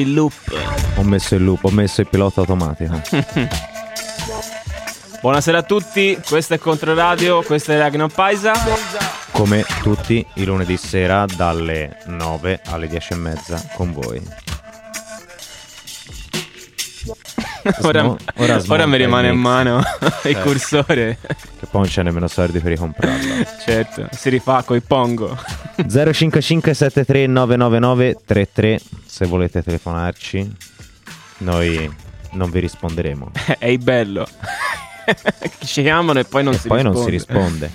il loop. ho messo il loop, ho messo il pilota automatico. Buonasera a tutti, questo è Controradio, questo è Ragnar Paisa. Come tutti i lunedì sera dalle 9 alle 10 e mezza con voi. Ora, Smo- ora ora, smonta mi rimane in mano il Certo. cursore. Che poi non c'è nemmeno soldi per ricomprarlo. Certo, si rifà coi pongo. 055 73 999 33 se volete telefonarci. Noi non vi risponderemo. Ehi bello. Ci chiamano e poi non e si poi risponde. non si risponde.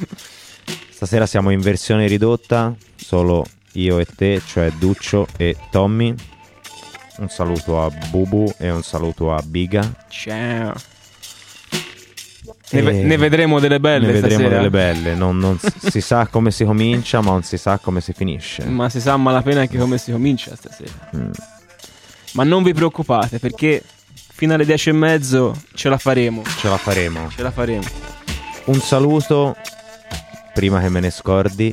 Stasera siamo in versione ridotta, solo io e te, cioè Duccio e Tommy. Un saluto a Bubu e un saluto a Biga. Ciao. Ne, ve- ne vedremo delle belle Ne vedremo stasera. delle belle. Non, non si sa come si comincia, ma non si sa come si finisce. Ma si sa a malapena anche come si comincia stasera. Mm. Ma non vi preoccupate perché fino alle 10 e mezzo ce la faremo. Ce la faremo. Ce la faremo. Un saluto, prima che me ne scordi,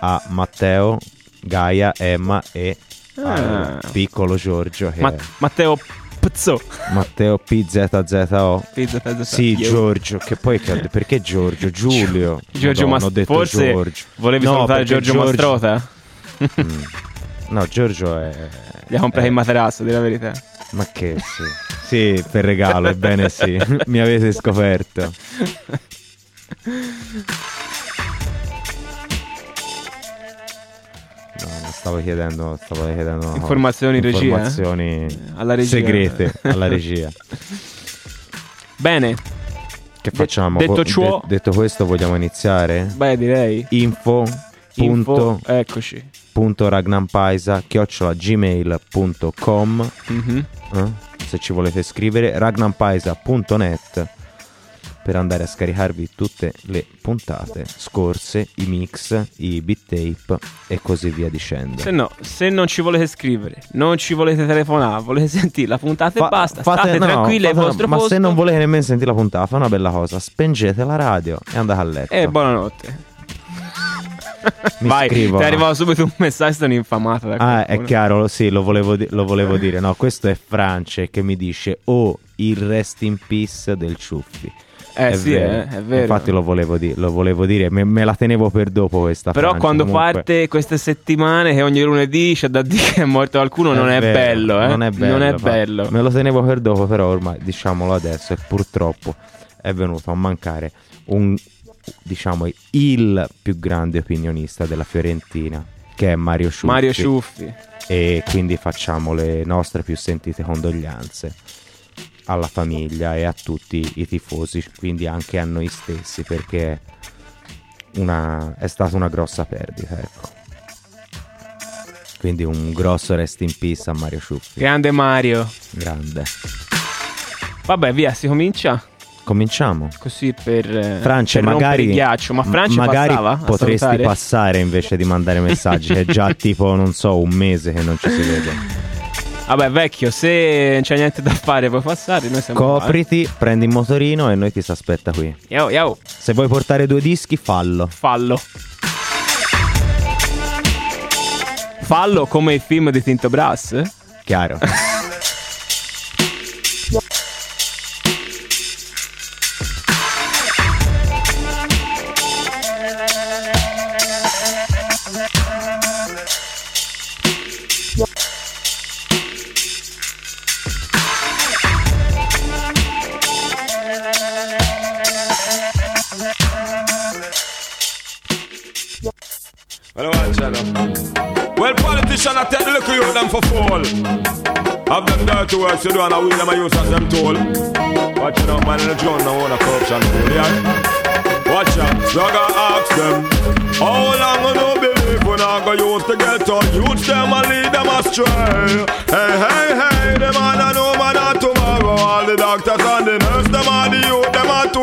a Matteo, Gaia, Emma e Ah. piccolo Giorgio. Che Ma- è Matteo Pizzo. Matteo PZZO. Pizza, Sì, Io- Giorgio, che poi perché Giorgio? Giulio. Giorgio Madonna, Mas- ho detto forse Giorgio. volevi No, salutare perché Giorgio, Mastrota? Mm. No, Giorgio è Gli ha comprato eh, il materasso, di la verità. Ma che sì. Sì, per regalo, ebbene sì. Mi avete scoperto. stavo chiedendo, stavo chiedendo cosa. Informazioni in regia, eh? Informazioni Alla regia. segrete alla regia. Bene, Che facciamo? detto ciò- de- detto questo, vogliamo iniziare? beh direi. Info. Info, Punto, eccoci. punto ragnampaisa chiocciola gmail.com Mhm. eh? se ci volete scrivere ragnampaisa.net per andare a scaricarvi tutte le puntate scorse, i mix, i beat tape e così via dicendo. Se no, se non ci volete scrivere, non ci volete telefonare, volete sentire la puntata Fa- e basta, fate- state no, tranquilli al vostro ma posto. se non volete nemmeno sentire la puntata, fa una bella cosa, spengete la radio e andate a letto. E buonanotte. Mi Vai, scrivono. ti è arrivato subito un messaggio, sono infamato da Ah, è chiaro, sì, lo volevo, di- lo volevo dire. No, questo è France che mi dice Oh, il rest in peace del Ciuffi. Eh sì, eh, è vero. Infatti lo volevo, di- lo volevo dire, me, me la tenevo per dopo questa Però Francia, quando comunque. parte queste settimane che ogni lunedì c'è da dire che è morto qualcuno, non è vero, bello, eh. Non è bello. Non è bello. Me lo tenevo per dopo, però ormai diciamolo adesso e purtroppo è venuto a mancare un, diciamo, il più grande opinionista della Fiorentina, che è Mario Ciuffi. Mario Ciuffi. E quindi facciamo le nostre più sentite condoglianze alla famiglia e a tutti i tifosi, quindi anche a noi stessi, perché una- è stata una grossa perdita, ecco. Quindi un grosso rest in peace a Mario Ciuffi. Grande Mario. Grande. Vabbè, via, si comincia. Cominciamo. Così per, eh, Francia, per magari, il ghiaccio. Ma Francia magari potresti salutare? passare invece di mandare messaggi, è già tipo, non so, un mese che non ci si vede. Vabbè, vecchio, se non c'è niente da fare, puoi passare. Noi siamo qua, Copriti, prendi il motorino e noi ti si aspetta qui. Yo, yo, Se vuoi portare due dischi, fallo. fallo. fallo come il film di Tinto Brass? Chiaro. Well, watch out now. Well, politicians are take the little youth them for fall. Have them dirty works you do and I will them a use as them tool. Watch out, man, in the John, no one a corruption yeah? Watch out, so I gotta ask them. How long I no believe when I go use to get on youths them and lead them astray? Hey, hey, hey, the man I know man tomorrow. All the doctors and the nurse, them are the youth,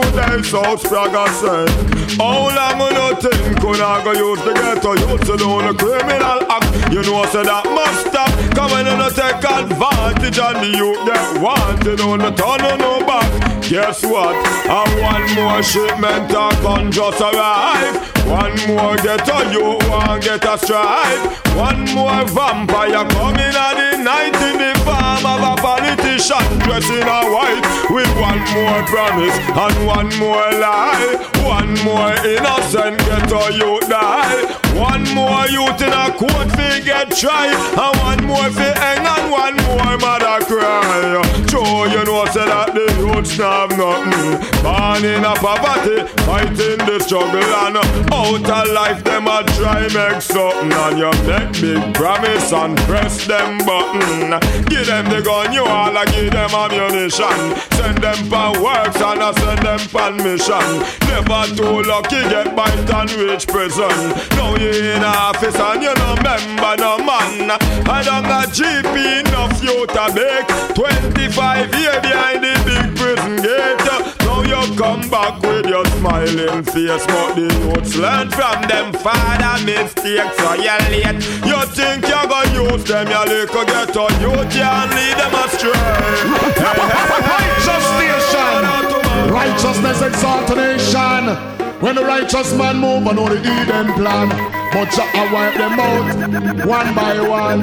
them are today. So Sprague say. How long I no think when I go use to get on youths to do the criminal act? You know, so that must stop. Come on and take advantage on the youth that want to know the turn on no back. Guess what? And one more shipment of gun just arrive. One more get a you one get a stripe. One more vampire coming at the night in the farm of a politician dressed in a white with one more promise and one more lie. One more innocent get a you die. One more youth in a court fi get try and one more fi hang and one more mother cry. Joe, you know say that the youths not have nothing. Born in a poverty, fighting the struggle and uh, out of life them a try make something and you make big promise and press them button. Give them the gun, you all a give them ammunition. Send them for works and I send them for mission. Never too lucky get bite and reach prison. Now you in office and you no member no man. I don't got GP enough you to make 25 year behind the big prison gate. Now you come back with your smiling face, but the youths learn from them father mistakes. So you late. You think you gonna use them, you little get on you can't lead them astray. Hey, hey, hey, Righteous nation. Righteousness exalt nation. When the righteous man move, I know the Eden plan. But Jah I wipe them out one by one.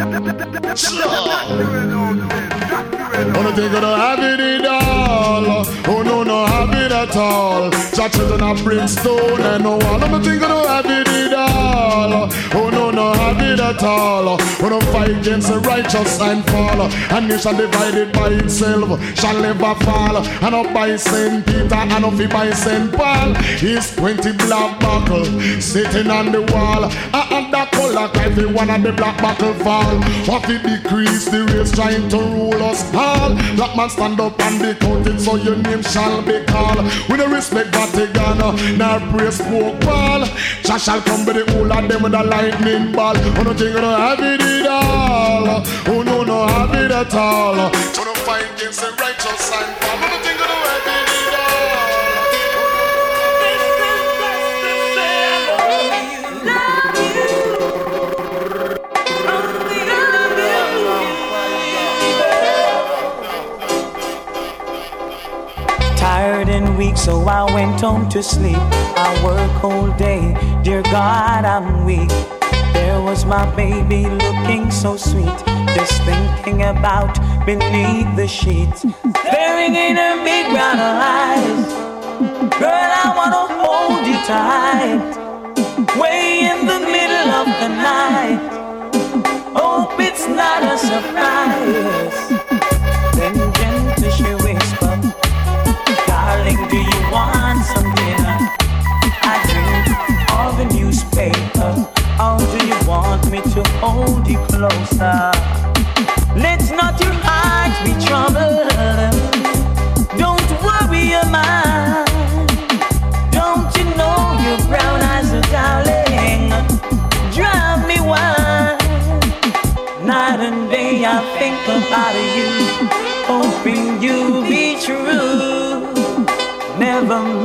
Oh, no I don't have it at all. Oh, no, no have it at all. Jah children of brimstone and no one. No I don't have it at all. Oh, no, no have it at all. Oh, no fight against the righteous and fall. And nation divided by itself shall never fall. And up by Saint Peter and up by Saint Paul. He's 20 black buckle sitting on the wall. And that color every one of the black buckle fall. What it decrease the race trying to rule us Black man stand up and be counted so your name shall be called. We no respect Vatican, uh, nor praise smoke ball. Jah shall come with the whole of them with a lightning ball. Oh no think don't have it at all. Oh no no have it at all. So no fight against the righteous and. Weak, so I went home to sleep. I work all day, dear God, I'm weak. There was my baby looking so sweet, just thinking about beneath the sheets. Staring in her big brown eyes. Girl, I wanna hold you tight. Way in the middle of the night. Hope it's not a surprise. The newspaper. Do you want me to hold you closer? Let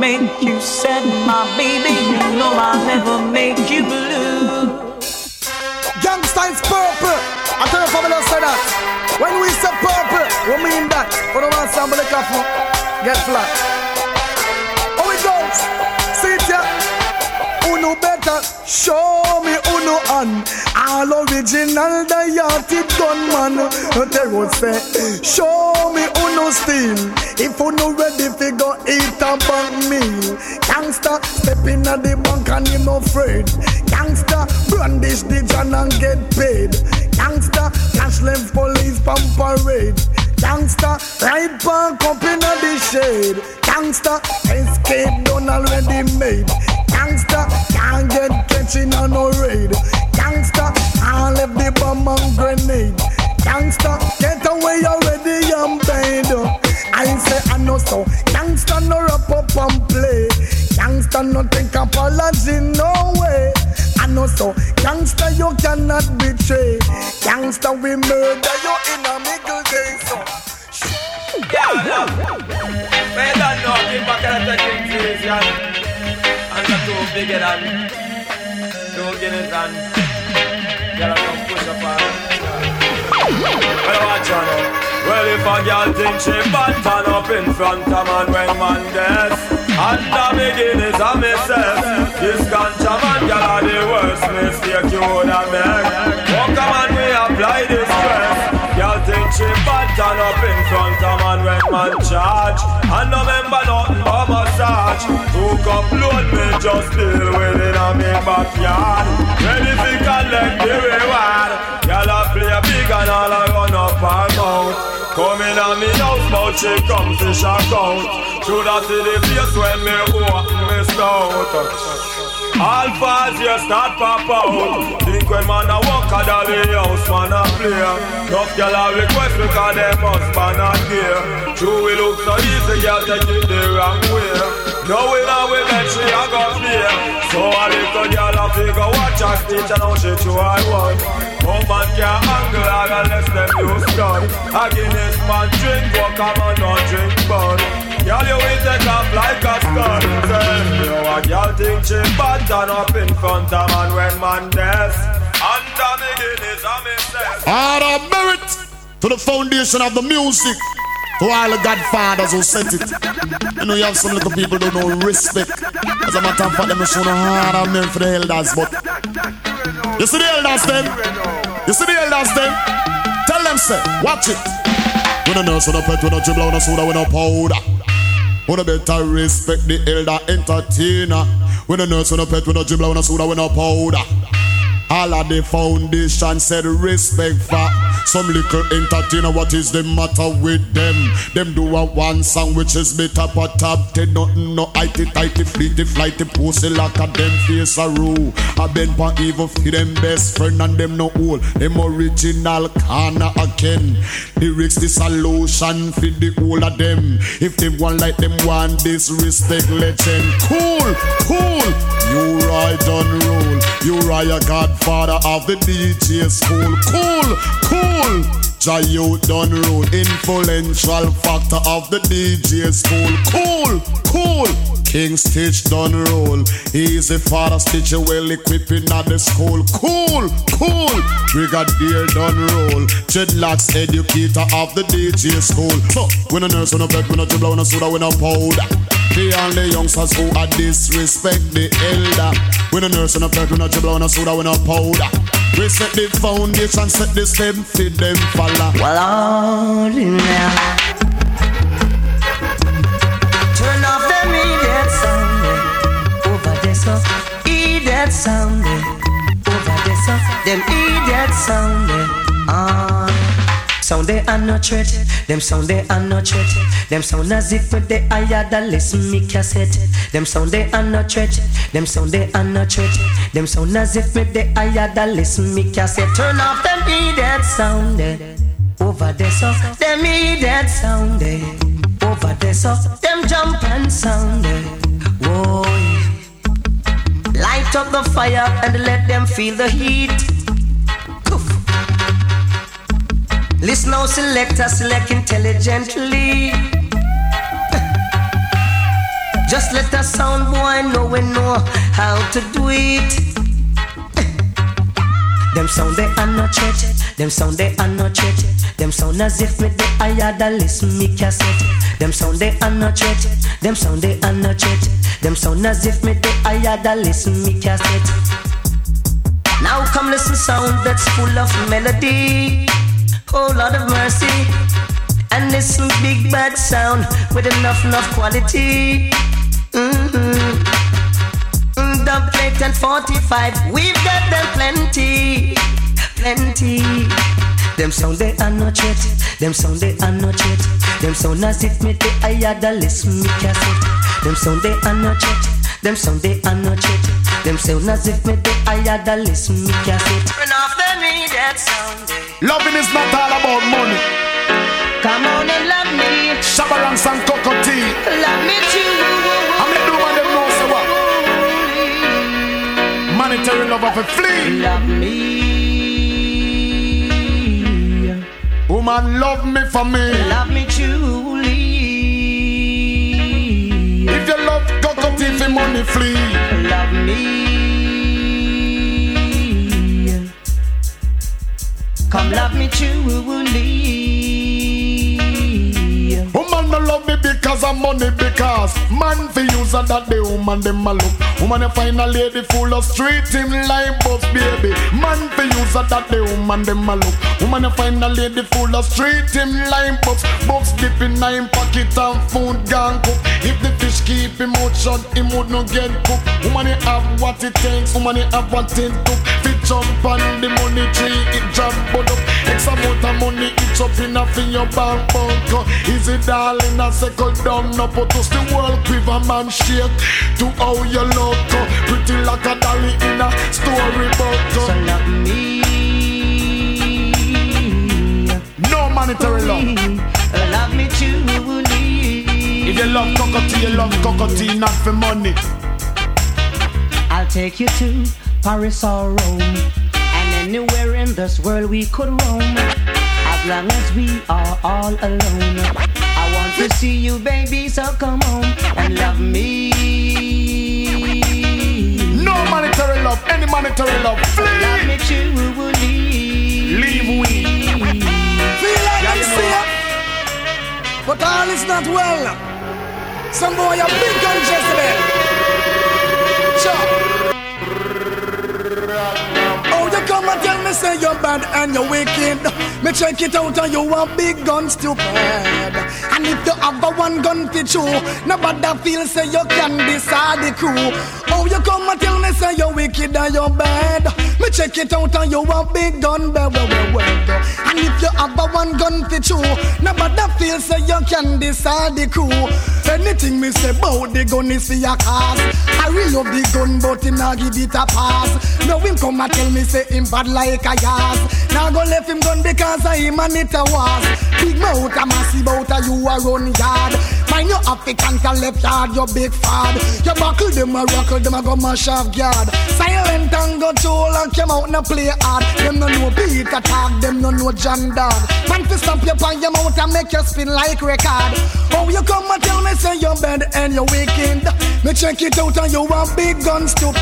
make you sad, my baby. You know I'll never make you blue. Youngster is purple. I tell you family say that. When we say purple, we mean that. We don't want the coffee. Get flat. How it goes? See it ya? Uno better show me uno. I All original diati gunman. They would show me who no steal. If you no ready fi go eat a bank meal. Gangsta step in at the bank and him no afraid. Gangsta brandish the gun and get paid. Gangsta cash left police pump parade. Gangsta ride park up in the shade. Gangsta escape done already made. Gangsta can't get catching on no raid. Gangsta can't left the bomb and grenade. Gangsta get away already and paid. I say I know so. Gangsta no wrap up and play. Gangsta no take apology no way. I know so. Gangsta you cannot betray. Gangsta we murder you in a middle day so. Yeah, yeah. Man, don't know, people can take easy and and not too big than too Guinness and girl come push up on. Well, watch out now. Well, if a girl think she bad, turn up in front of man when man dead. And the beginnings of myself This ganja man, girl, are the worst mistake you would have made Walk a man, we apply this stress Girl think she bad, turn up in front of man when man charge? And no remember nothing but massage. Hook up, load me, just deal with it on me backyard? Ready to collect the reward. Girl, I play big and all I run up her mouth. Come in on me house, but she come to shock out Shoulda see the place when me open me stout all fast, you start pop out. Think when man a walk a dolly house, man a play. Enough gyal a request because them husband a care. True we look so easy, gyal take it the wrong way. No way now we let she a go play So a little gyal a figure watch her stitch and how she try one Oh man can't angle her unless them use gun. A Guinness man drink, walk a man not drink bun Girl, you will take off like a stun You a girl think she bad Turn up in front of man when man death Under and me self All of merit to the foundation of the music. To all the godfathers who set it. You know, you have some little people don't know respect. As a matter of fact, them show no hard of merit for the elders, but. You see the elders, them? You see the elders, them? Tell them, say, watch it. We no nurse, we no pet, we no dribble, we no soda, we no powder. We no better respect the elder entertainer. We no nurse, we no pet, we no dribble, we no soda, we no powder. All of the foundation said respect for some little entertainer. What is the matter with them? Them do a one song which is better but top ten. Nothing no itty tighty fleety flighty pussy like a them face a rule. I been pa evil for them best friend and them no old. Them original corner again. Lyrics the solution for the whole of them. If they want like them want disrespect legend. Cool, cool. You ride on rule. You are a godfather of the DJ school. Cool, cool. Jai you done rule. Influential factor of the DJ school. Cool, cool. King Stitt done roll. Easy father Stitch well equipping at the school. Cool, cool. Brigadier done roll. Dreadlocks educator of the DJ school. So, when a nurse, when a vet, when a dribble, when a soda, when a powder. The only youngsters who are disrespect the elder. When a nurse and a vet, when a dribble, when a soda, when a powder. We set the foundation, set the step, feed them follow. Well, all in now. Turn off them idiot sound over there, so idiot sound over there, so them idiot sound. Ah. Sound they are not threat, them sound they are not threat. Them sound as if they higher than listen me cassette. Them sound they are not threat, them sound they are not threat. Them sound as if they higher than listen me cassette. Turn off them idiot sound yeah. over there, so them idiot sound yeah. over there, so them jump and sound eh. yeah. Whoa. Light up the fire and let them feel the heat. Listen now, selector, select intelligently. Just let the sound boy know we know how to do it. Them sound they are not threat. Them sound they are not threat. Them sound as if me they higher than listen me cassette. Them sound they are not threat. Them sound they are not threat. Them sound as if me they higher than listen me cassette. Now come listen sound that's full of melody. Oh Lord of mercy. And listen big bad sound with enough enough quality. Mm-hmm. Mm, Dub plate and 45, we've got them plenty, plenty. Them sound they are not yet, them sound they are not yet. Them sound as if me they I had a listen me cassette. Them sound they are not yet, them sound they are not yet. Them sound as if me they I had a listen me cassette. Turn off the that sound. Loving is not all about money. Come on and love me, Shabarang and cocoa tea. love me too. I'm the do man them know say what. Monetary love of a flea. Love me, Woman love me for me. love me truly. If you love cocoa tea for money flee. Love me. Come love me truly. Woman no love me because of money because man fi use her that the woman them a look. Woman you find a lady full of street him like bus baby. Man fi use her that the woman them a look. Woman you find a lady full of street him like bus. Box dip in nine pocket and food gone cook. If the fish keep out shut, him would not get cooked. Woman you have what it takes. Woman you have what it took. Jump on the money tree, it jump but up. X amount of money, it's up in a fi your bank bunker. Is it darling? I settle down, no put us the world quiver man shake. To how you look, pretty like a dolly in a storybook. So love me. No monetary love. Oh, love me truly. If you love Cocoa Tea, you love Cocoa Tea, not for money. I'll take you to Paris or Rome and anywhere in this world we could roam. As long as we are all alone, I want to see you, baby. So come home and love me. No monetary love, any monetary love. Love Flee. me truly. Leave we. Feel like Yeah, I'm you know but all is not well. Some boy a big gun Jezebel. Sure. Oh, you come and tell me say you're bad and you're wicked. Me check it out and you a big gun stupid. And if you have a one gun fit you, nobody feel say you can decide the crew. Oh, you come and tell me say you're wicked and you're bad. Me check it out and you a big gun well. And if you have a one gun fit you, nobody feel say you can decide the crew. Anything me say about the gun is for your cause. I really love the gun, but him not give it a pass. Now him come and tell me say him bad like a yas. Now go left him gun because of him and it a was. Big mouth a massive out a you a run yard. Mind your African can left yard, your big fad. You buckle them a rockle, them a go mash off guard. Silent and go toll and come out and play hard. Them no know beat attack, them no know John Dog. Man to stamp you on your mouth and make you spin like record. Oh, you come and tell me say you're bad and you're wicked. Me check it out and you a big gun stupid.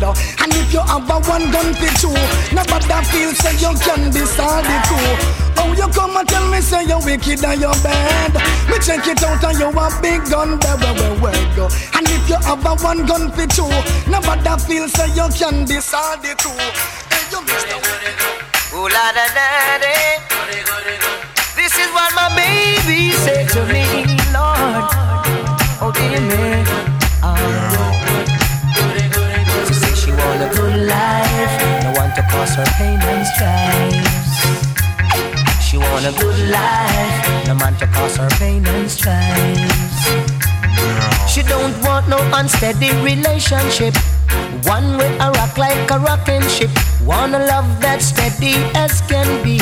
And if you have a one gun fit you, nobody feel say you can decide the two. Oh, you come and tell me say you're wicked and you're bad. Me check it out and you a big gun, well, well, well, well, go. And if you have a one gun fit you, nobody feel say you can decide the two. Hey, you Mr. Ooh la da da da. This is what my baby said to me, Lord. Oh dear me. She said she want a good life, no one to cause her pain and strife. Want a good life, no man to cause her pain and strife. She don't want no unsteady relationship. One with a rock like a rocking ship. Want a love that's steady as can be.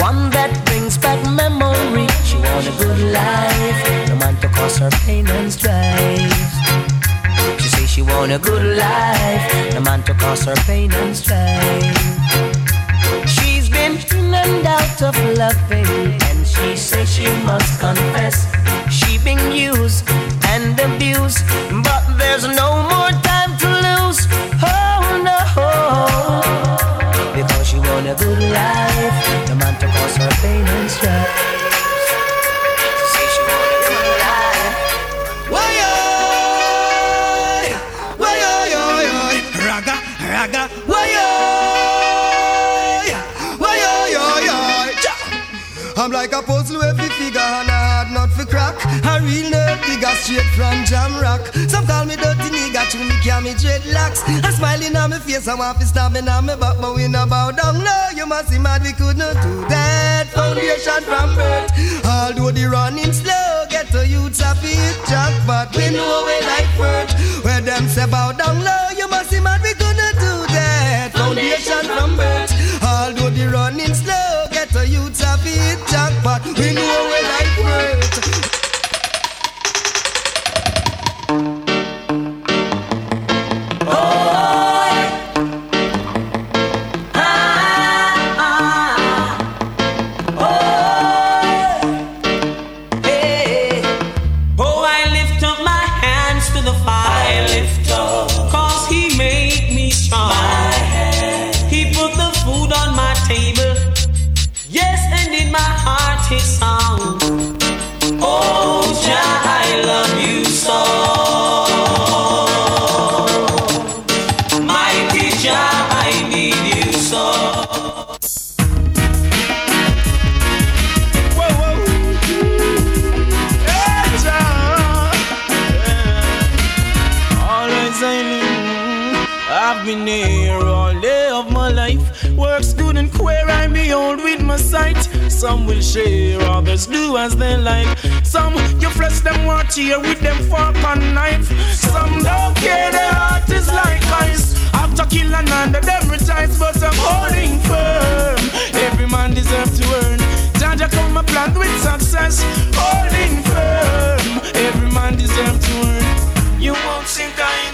One that brings back memory. She want a good life. No man to cause her pain and strife. She say she want a good life. No man to cause her pain and strife. And out of loving, and she says she must confess. She been used and abused, but there's no more time to lose. Oh no, because she want a good life, no I'm like a puzzle every figure and a hard nut for crack. A real nerd digger straight from jam rock. Some call me dirty nigga, to me carry me dreadlocks. A smiling on my face, I'm off stabbing on me back, but we no bow down low. You must see mad, we could not do that. Foundation from birth. Although the running slow, get to youths a fit jackpot. We know we like worth. Where them say bow down low, you must see mad, we Here all day of my life. Works good and queer, I behold with my sight. Some will share, others do as they like. Some you flesh them want here with them fork and knife. Some don't care, their heart is like ice. After killing under them retides, but I'm holding firm. Every man deserves to earn. Jaja come a plant with success, holding firm. Every man deserves to earn. You won't sink in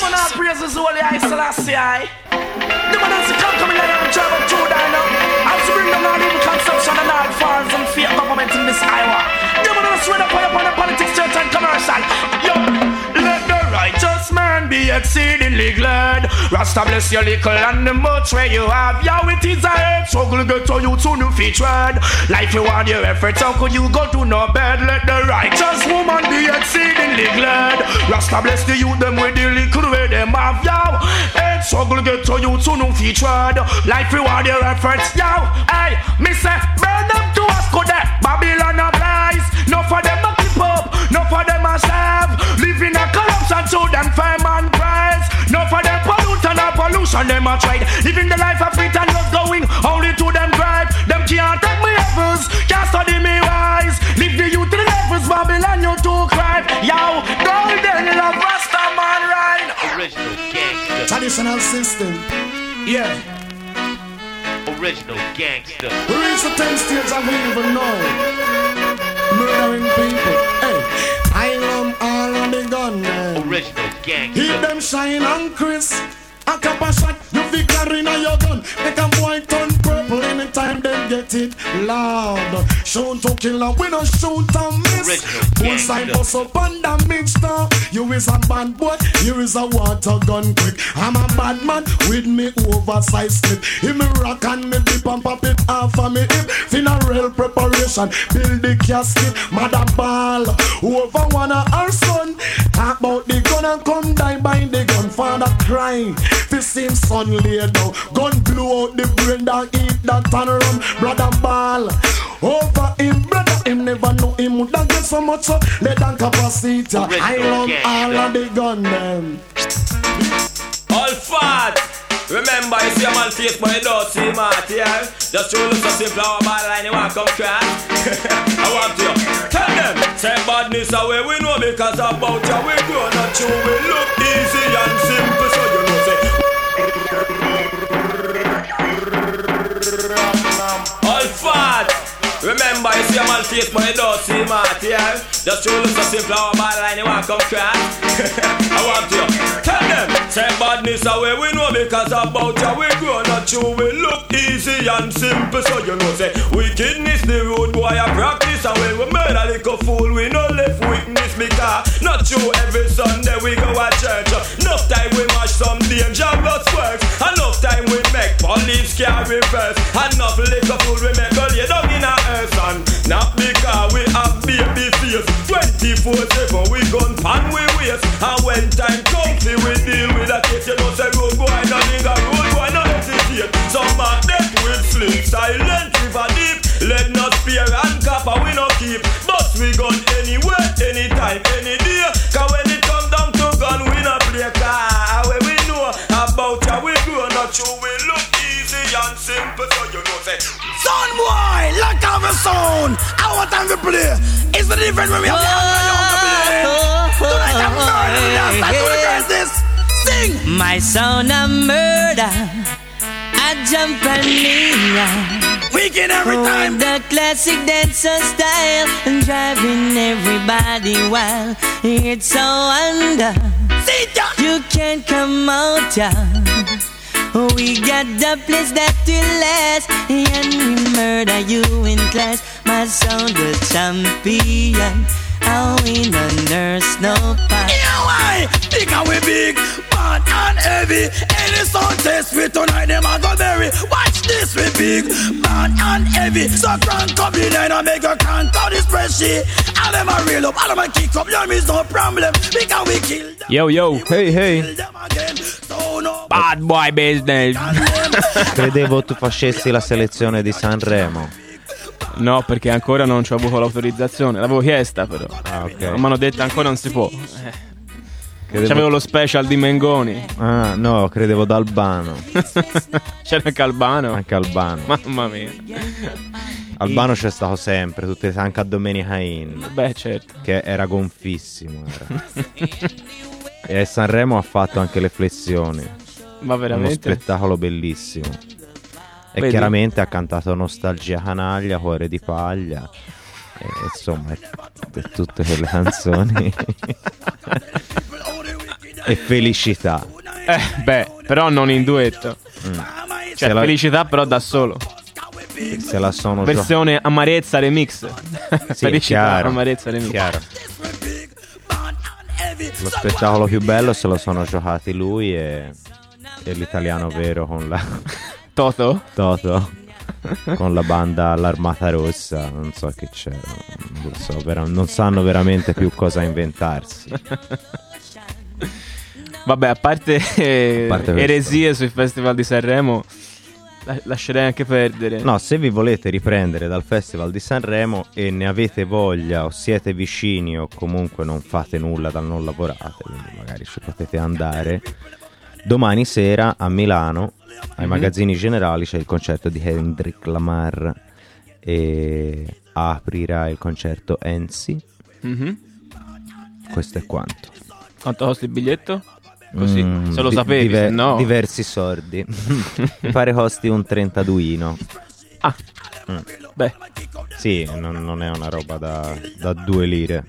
the. Them man all praises Haile Selassie. Them all say come come in exceedingly glad. Rasta bless your little and the much where you have. Yo, it is a head struggle get to you to new feet tread. Life you want your efforts, how could you go to no bed? Let the righteous woman be exceedingly glad. Rasta bless the youth them with the little way them have. Yo, head struggle get to you to new feet tread. Life you want your efforts. Yo, hey, me say burn them to us go there. Babylon a. No for them a keep up. No for them a serve. Live in a corruption so them fame and a pollution them a trade. Living the life of it and not going only to them drive. Them can't take me heavens, can't study me wise. Live the youth to the levels, Babylon you too cry. Yo, golden love Rasta man right. Original gangster. Traditional system. Yeah. Original gangster. We reach the 10 stage and we even know. Murdering people. Hey, I love all of the gunmen. Original gangster. Keep them shine on Chris. A couple shot, you fi carry na your gun. Make a boy turn purple anytime they get it loud. Shoot to kill and we no shoot and miss. Side bust up on the mixture. You is a bad boy, you is a water gun quick. I'm a bad man with me oversized clip. If me rock and me dip and pop it off of me hip. Funeral preparation, build the casket, mother ball. Over one of our son. Talk about the gun and come die by the gun. Father crying, fist him son lay down. Gun blew out the brain that eat that and run. Brother ball. Over him, brother, him never know him would have get so much so let than capacity. I love all of the gun them. All fat. Remember, you see a man face, but you don't see him out here. Just show look so simple, our bad line, you want come crash. I want you. Tell them, say badness away, we know because about you, we grow not you. We look easy and simple, so Fat. Remember, you see a man face, but you don't see my here. Just show look so simple, our bad line, you want come crash. I want you. Tell them, say badness away, we know because about you, we grow not you. We look easy and simple, so you know, say wickedness the road boy I practice. When we murder a fool, we no left witness because not you every Sunday we go at church. Enough time we mash some dangerous works. Enough time we make police carry first. Enough liquor fool we make all 24 We gun pan we waste. And when time comes we we deal with a case. You know say road boy No nigga road boy no hesitate. Some back them will sleep Silent river deep. Let not fear and copper we no keep. But we gun anywhere Anytime any day. Cause when it come down to gun We no play car. When we know about ya We grow not you We look easy and simple. So you know say the sound. I want time to play. It's the difference when we have the young to play. Tonight I'm murder. That's not to the crisis. Sing. My son a murder, I jump and lean. Weekend every time. The classic dancer style, and driving everybody wild. It's a wonder. You can't come out, yeah. We got the place that will last, and we murder you in class. My son, the champion. I win no nurse, no pain. Yeah, why? Because we big, bad and heavy. Any sound test we tonight, them a go bury. Watch this, we big, bad and heavy. So crank up the line and make a crank out this spreadsheet. All them a reel up, all them a kick up. Them is no problem because we kill them. Yo yo, hey hey. again. So no. Bad boy business. Credevo tu facessi la selezione di Sanremo. No, perché ancora non ci ho avuto l'autorizzazione. L'avevo chiesta, però. Ah, ok. Non mi hanno detto ancora non si può. Eh. Credevo- C'avevo lo special di Mengoni. Ah, no, credevo d'Albano. C'era anche Albano. Anche Albano. Mamma mia. Albano c'è stato sempre, tutte, anche a Domenica In. Beh, certo. Che era gonfissimo. Era. e Sanremo ha fatto anche le flessioni. Ma Uno veramente? spettacolo bellissimo. E Vedi? chiaramente ha cantato Nostalgia Canaglia, Cuore di Paglia. E, insomma, tutte quelle canzoni. e felicità. Eh, beh, però non in duetto. Mm. Cioè, Se la- felicità però da solo. Se la sono gio- Versione amarezza remix. Sì, felicità chiaro, amarezza remix. chiaro. Lo spettacolo più bello se lo sono giocati lui e, e l'italiano vero con la Toto? Toto con la banda L'Armata Rossa, non so che c'era, non so, vera- non sanno veramente più cosa inventarsi. Vabbè, a parte, eh, parte eresie sui festival di Sanremo, la- lascerei anche perdere. No, se vi volete riprendere dal Festival di Sanremo e ne avete voglia o siete vicini o comunque non fate nulla dal non lavorate, quindi magari ci potete andare. Domani sera a Milano, ai Mhm. magazzini generali, c'è il concerto di Kendrick Lamar e aprirà il concerto Ensi. Mhm. Questo è quanto. Quanto costa il biglietto? Così, Mm, se lo di- sapevi, diver- no... Diversi sordi. Mi pare costi un 32ino. Ah, Mm. beh, Sì, non, non è una roba da, da due lire.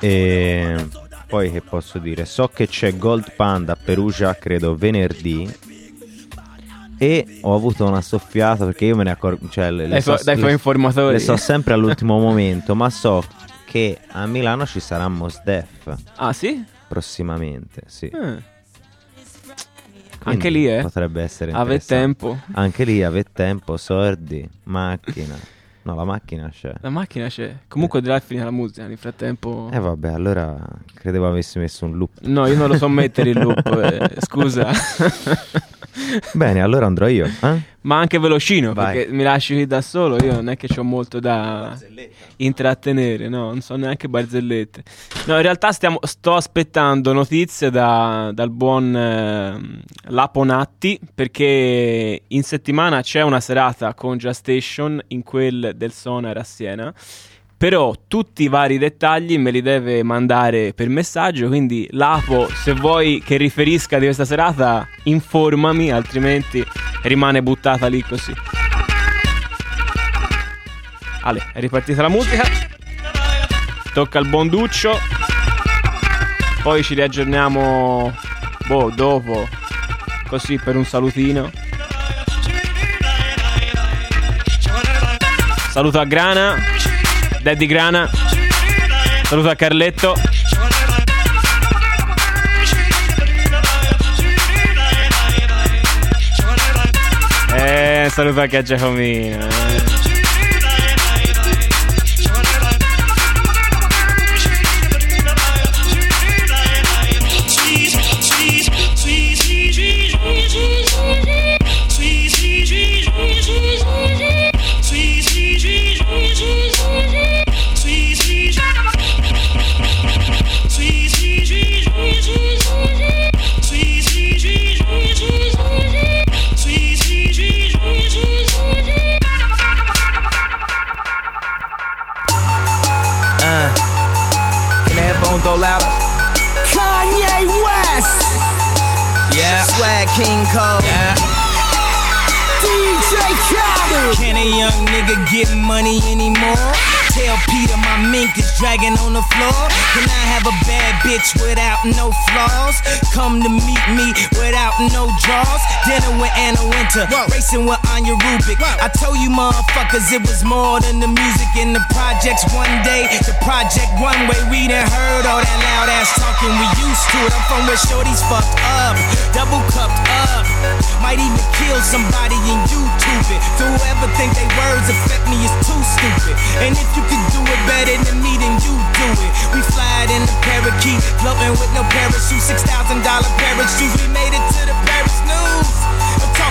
E poi che posso dire? So che c'è Gold Panda a Perugia, credo venerdì. E ho avuto una soffiata perché io me ne accorgo. Cioè, le, le so, dai tuoi informatori. Le so sempre all'ultimo momento, ma so che a Milano ci sarà Mos Def ah sì? prossimamente. Sì. Quindi Anche lì, eh. Potrebbe essere Ave tempo. Anche lì avete tempo, sordi, macchina. No, la macchina c'è. La macchina c'è. Comunque dirà è finita la musica, nel frattempo... Eh vabbè, allora credevo avessi messo un loop. No, io non lo so mettere il loop, eh, scusa. Bene, allora andrò io. eh? Ma anche velocino, Vai. perché mi lasci qui da solo, io non è che ho molto da intrattenere, no, non so neanche barzellette. No, in realtà stiamo, sto aspettando notizie da- dal buon eh, Lapo Natti, perché in settimana c'è una serata con Just Station in quel del Sonar a Siena. Però tutti i vari dettagli me li deve mandare per messaggio, quindi Lapo, se vuoi che riferisca di questa serata, informami, altrimenti rimane buttata lì così. Ale, è ripartita la musica. Tocca al bonduccio. Poi ci riaggiorniamo boh, dopo. Così per un salutino. Saluto a Grana, Daddy Grana. Saluto a Carletto. Eh, saluto anche a Giacomino. eh. King Cole. DJ Khaled. Can a young nigga get money anymore? Tell PETA my mink is dragging on the floor. Can I have a bad bitch without no flaws? Come to meet me without no draws. Dinner with Anna Wintour, racing with Anja Rubik. I told you motherfuckers it was more than the music in the projects. One day, the project one way. We done heard all that loud ass talking. We used to it. I'm from where shorties fucked up, double cupped up. Might even kill somebody in YouTube it. To whoever think they words affect me is too stupid. And if you could do it better than me, then you do it. We fly in the parakeet, floating with no parachute. Six thousand dollar parachutes. We made it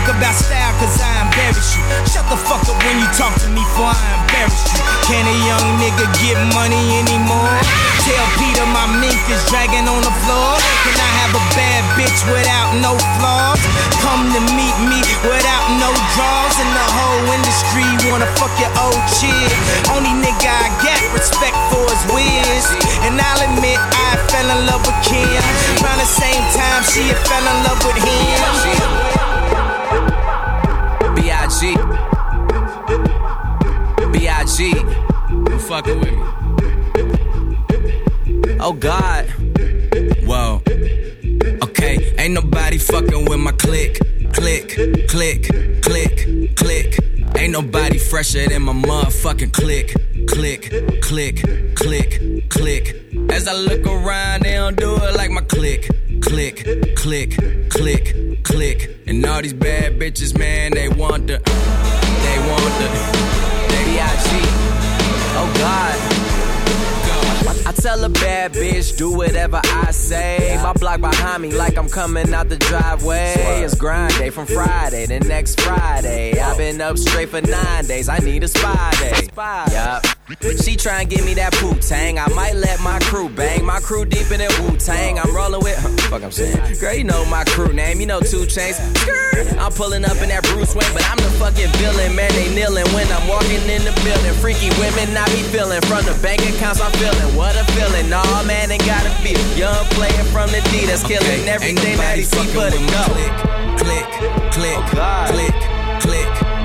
about style, cause I embarrass you. Shut the fuck up when you talk to me, for I embarrass you. Can a young nigga get money anymore? Tell PETA my mink is dragging on the floor. Can I have a bad bitch without no flaws? Come to meet me without no draws. And the whole industry wanna fuck your old chick. Only nigga I got respect for is Wiz. And I'll admit I fell in love with Kim. Around the same time she fell in love with him. B.I.G. B.I.G. You fucking with me. Oh God. Whoa. Okay, ain't nobody fucking with my click. Click, click, click, click. Ain't nobody fresher than my motherfucking click. Click, click, click, click. As I look around, they don't do it like my click. Click, click, click, click. And all these bad bitches, man, they want the. They want the. They. Oh God. I tell a bad bitch, do whatever I say. My block behind me, like I'm coming out the driveway. It's grind day from Friday to next Friday. I've been up straight for nine days. I need a spy day. Yup. She try and give me that poo tang. I might let my crew bang. My crew deep in that Wu Tang. I'm rolling with. Huh, fuck, I'm saying. Girl, you know my crew name. You know 2 Chainz. I'm pulling up in that Bruce Wayne, but I'm the fucking villain. Man, they kneeling when I'm walking in the building. Freaky women, I be feeling. From the bank accounts, I'm feeling. What a feeling. Nah, man, ain't gotta be a young player from the D that's killing everything that he see but go. Click, click, click, oh, click, click.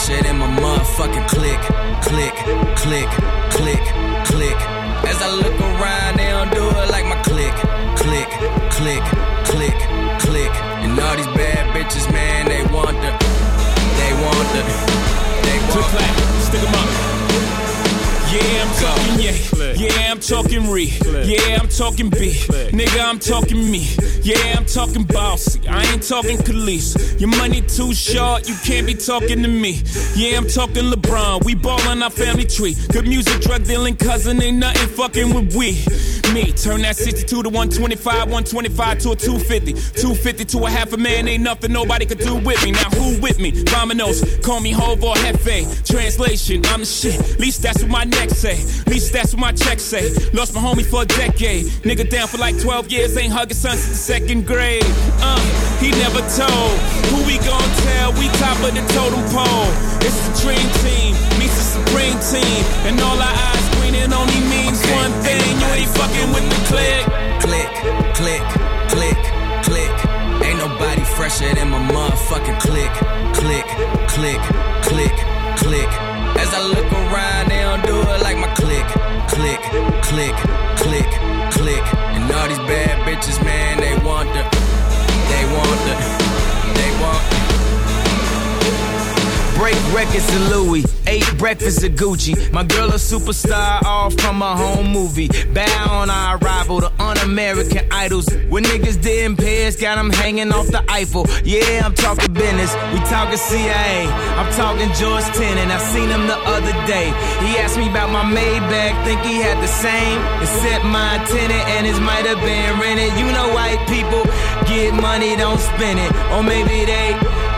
Fresher than my motherfucking click, click, click, click, click. As I look around, they don't do it like my click, click, click, click, click. And all these bad bitches, man, they want the, they want the, they want the. Stick 'em up. Yeah, I'm talking yeah. Yeah, I'm talking re. Yeah, I'm talking B. Nigga, I'm talking me. Yeah, I'm talking bossy. I ain't talking Khalees. Your money too short, you can't be talking to me. Yeah, I'm talking LeBron. We ballin' our family tree. Good music, drug dealing cousin, ain't nothing fucking with we. Me, turn that 62 to 125, 125 to a 250. 250 to a half a man, ain't nothing nobody could do with me. Now who with me? Vamanos, call me Hov or Jefe. Translation, I'm the shit. Least that's what my neck say. Least that's what my check say. Lost my homie for a decade. Nigga down for like 12 years, ain't hugging son since the second grade. Uh, he never told. Who we gon' tell? We top of the totem pole. It's the dream team, meets the supreme team. And all our eyes greening only means one thing. You ain't fucking with the click. Click, click, click, click. Ain't nobody fresher than my motherfucking click, click, click, click, click. As I look around, they don't do it like my click, click, click, click, click. And all these bad bitches, man, they want the, they want the, they want. Break records to Louis, eight breakfasts at Gucci. My girl a superstar, all from a home movie. Bow on our arrival to un-American idols. When niggas didn't pay us, got them hanging off the Eiffel. Yeah, I'm talking business, we talking CIA. I'm talking George Tenet, I seen him the other day. He asked me about my Maybach, think he had the same. Except my tenant and his might have been rented. You know white people get money, don't spend it. Or maybe they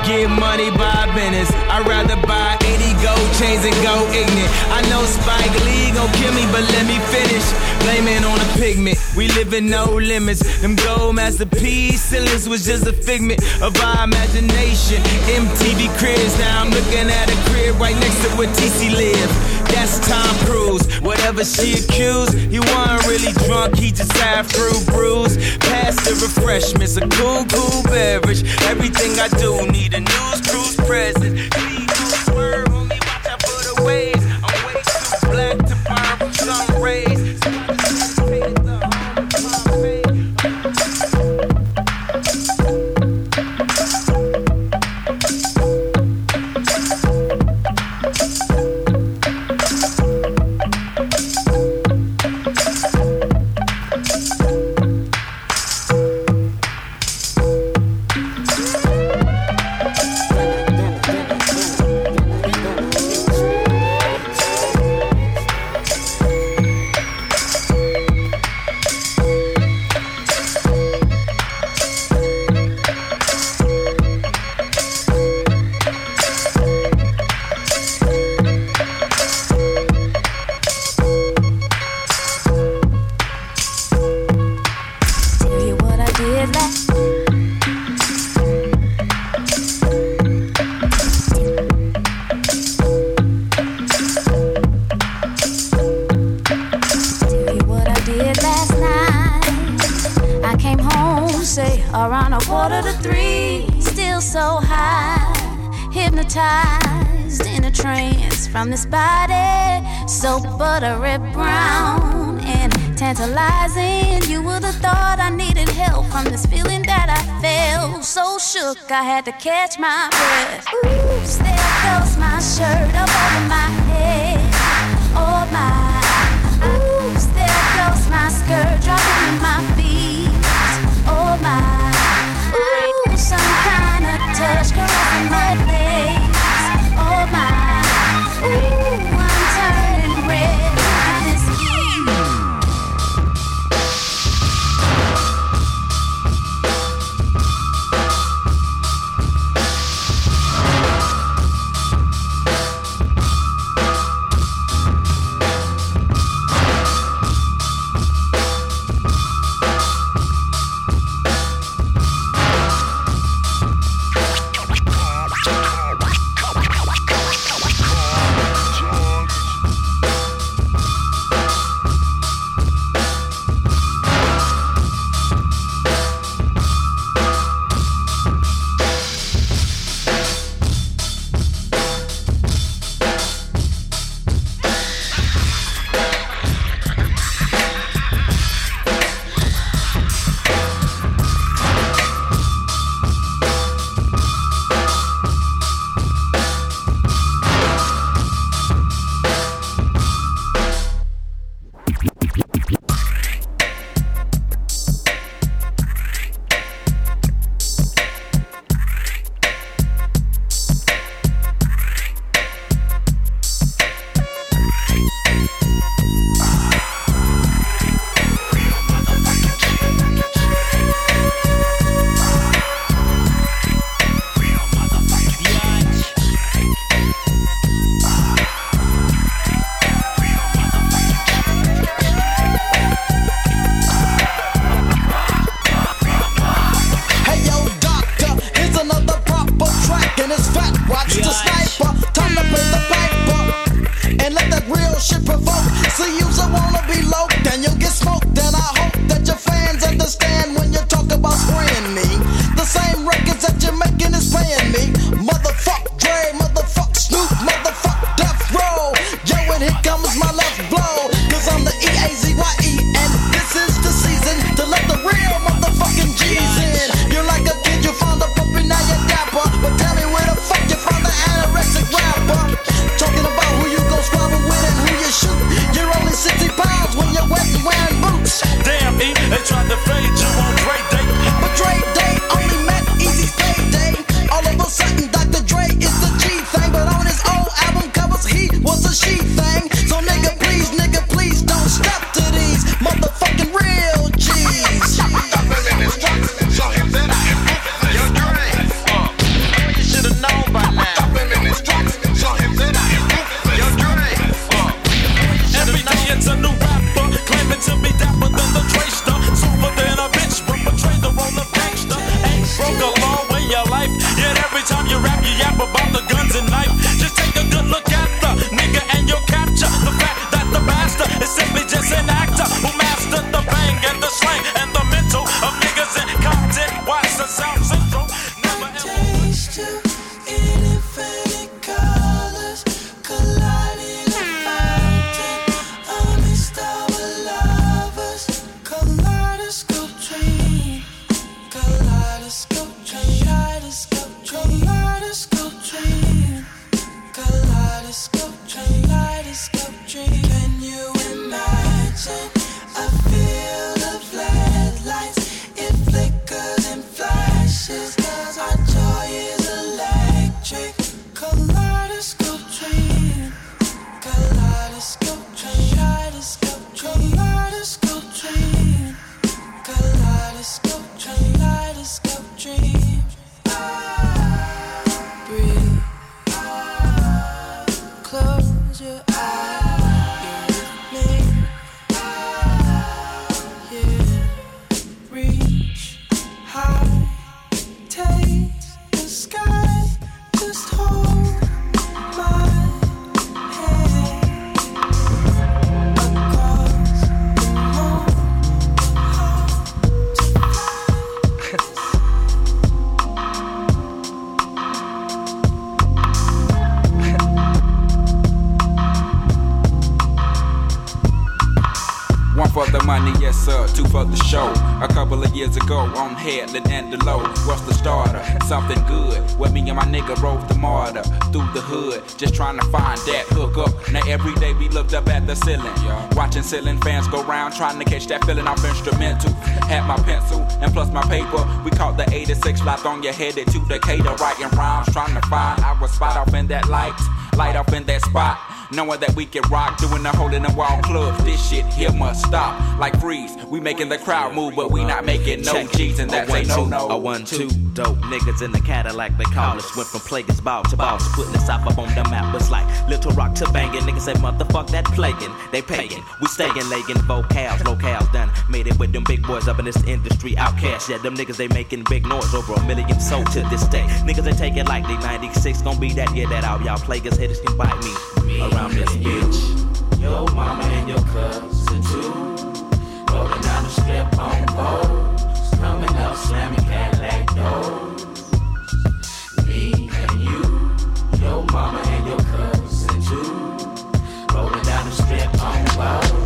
Get money by business. I'd rather buy 80 gold chains and go ignorant. I know Spike Lee gon' kill me, but let me finish. Blame it on a pigment. We live in no limits. Them gold masterpiece ceilings was just a figment of our imagination. MTV cribs. Now I'm looking at a crib right next to where TC live. That's Tom Cruise. Whatever she accused, he wasn't really drunk, he just had fruit bruise. Past the refreshments, a cool, cool beverage. Everything I do need a news cruise present. catch my Close your eyes. Ago, on Headland and Delowe, what's the starter? Something good. Where me and my nigga rode the MARTA through the hood, just trying to find that hook up. Now every day we looked up at the ceiling, watching ceiling fans go round, trying to catch that feeling off instrumental. Had my pencil and plus my paper. We caught the 86 locked on your headed to Decatur, writing rhymes, trying to find our spot off in that light, light off in that spot. Knowing that we can rock, doing the hole in the wall club. This shit here must stop. Like freeze, we making the crowd move, but we not making no. G's, and that's a no no. A one, two, dope niggas in the Cadillac, they call us. Went from players ball to boss, putting us up on the map. It's like Little Rock to banging. Niggas say, motherfuck that plaguing. They paying. We staying legging vocals, locales done. Made it with them big boys up in this industry. OutKast, yeah, them niggas they making big noise over a million sold to this day. Niggas they take it like they 96 gon' be that year that out. Y'all players haters can bite me around this bitch. Your mama and your too. Down the strip on up, Cadillac doors. Me and you. Your mama and your cousin too. Down the strip on.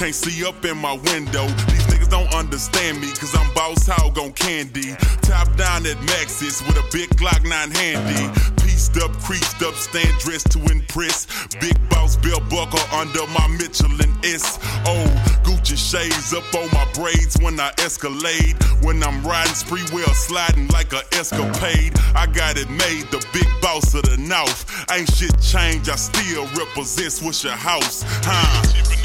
can't see up in my window. These niggas don't understand me, cause I'm boss hog on candy. Top down at Maxis with a big Glock 9 handy up, creased up, stand dressed to impress. Big boss belt buckle under my Michelin S. Oh, Gucci shades up on my braids when I escalade. When I'm riding spree wheel sliding like a escapade. I got it made, the big boss of the north. Ain't shit changed, I still represent what's your house, huh?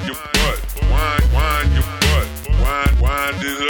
wind your butt, Wine, wind your butt, wind, wind it up.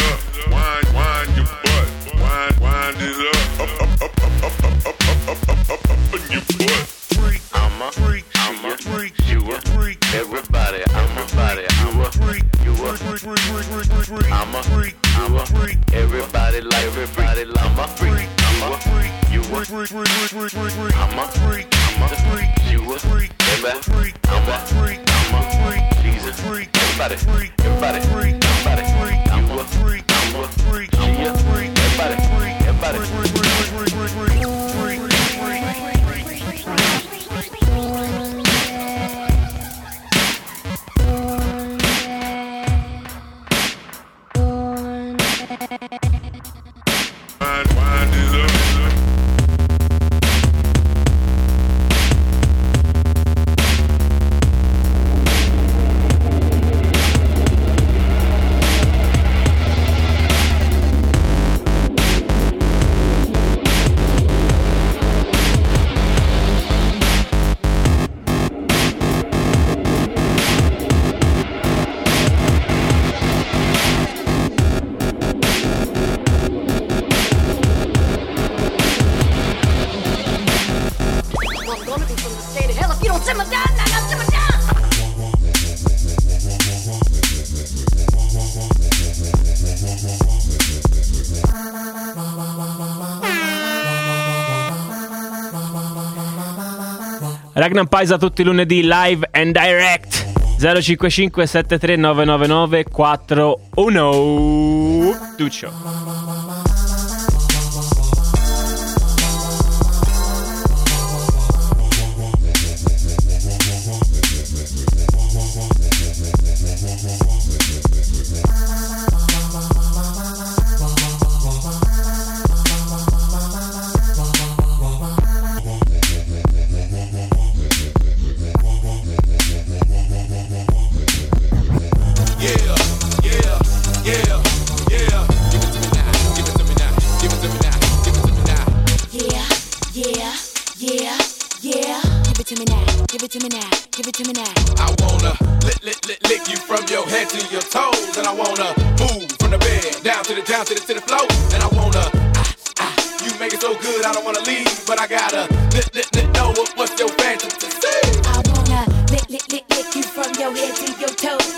Ragnar Paisa tutti i lunedì live and direct. 055 73 999 41 Duccio.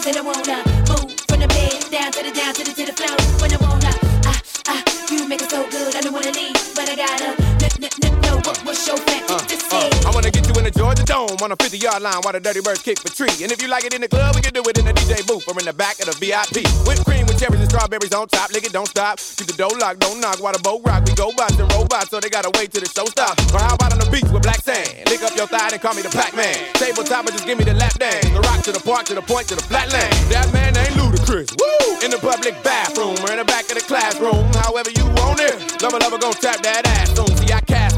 and I won't. A 50 yard line while the dirty birds kick for tree. And if you like it in the club, we can do it in the DJ booth or in the back of the VIP. Whipped cream with cherries and strawberries on top. Lick it, don't stop. Keep the dough locked, don't knock while the boat rock. We go bots and robots, so they gotta wait till the show stops. Or how about on the beach with black sand? Lick up your thigh and call me the Pac-Man. Tabletop and just give me the lap dance. The rock to the park, to the point, to the flatland. That man ain't ludicrous. Woo! In the public bathroom or in the back of the classroom. However you want it. Lover, lover, gon' tap that ass on.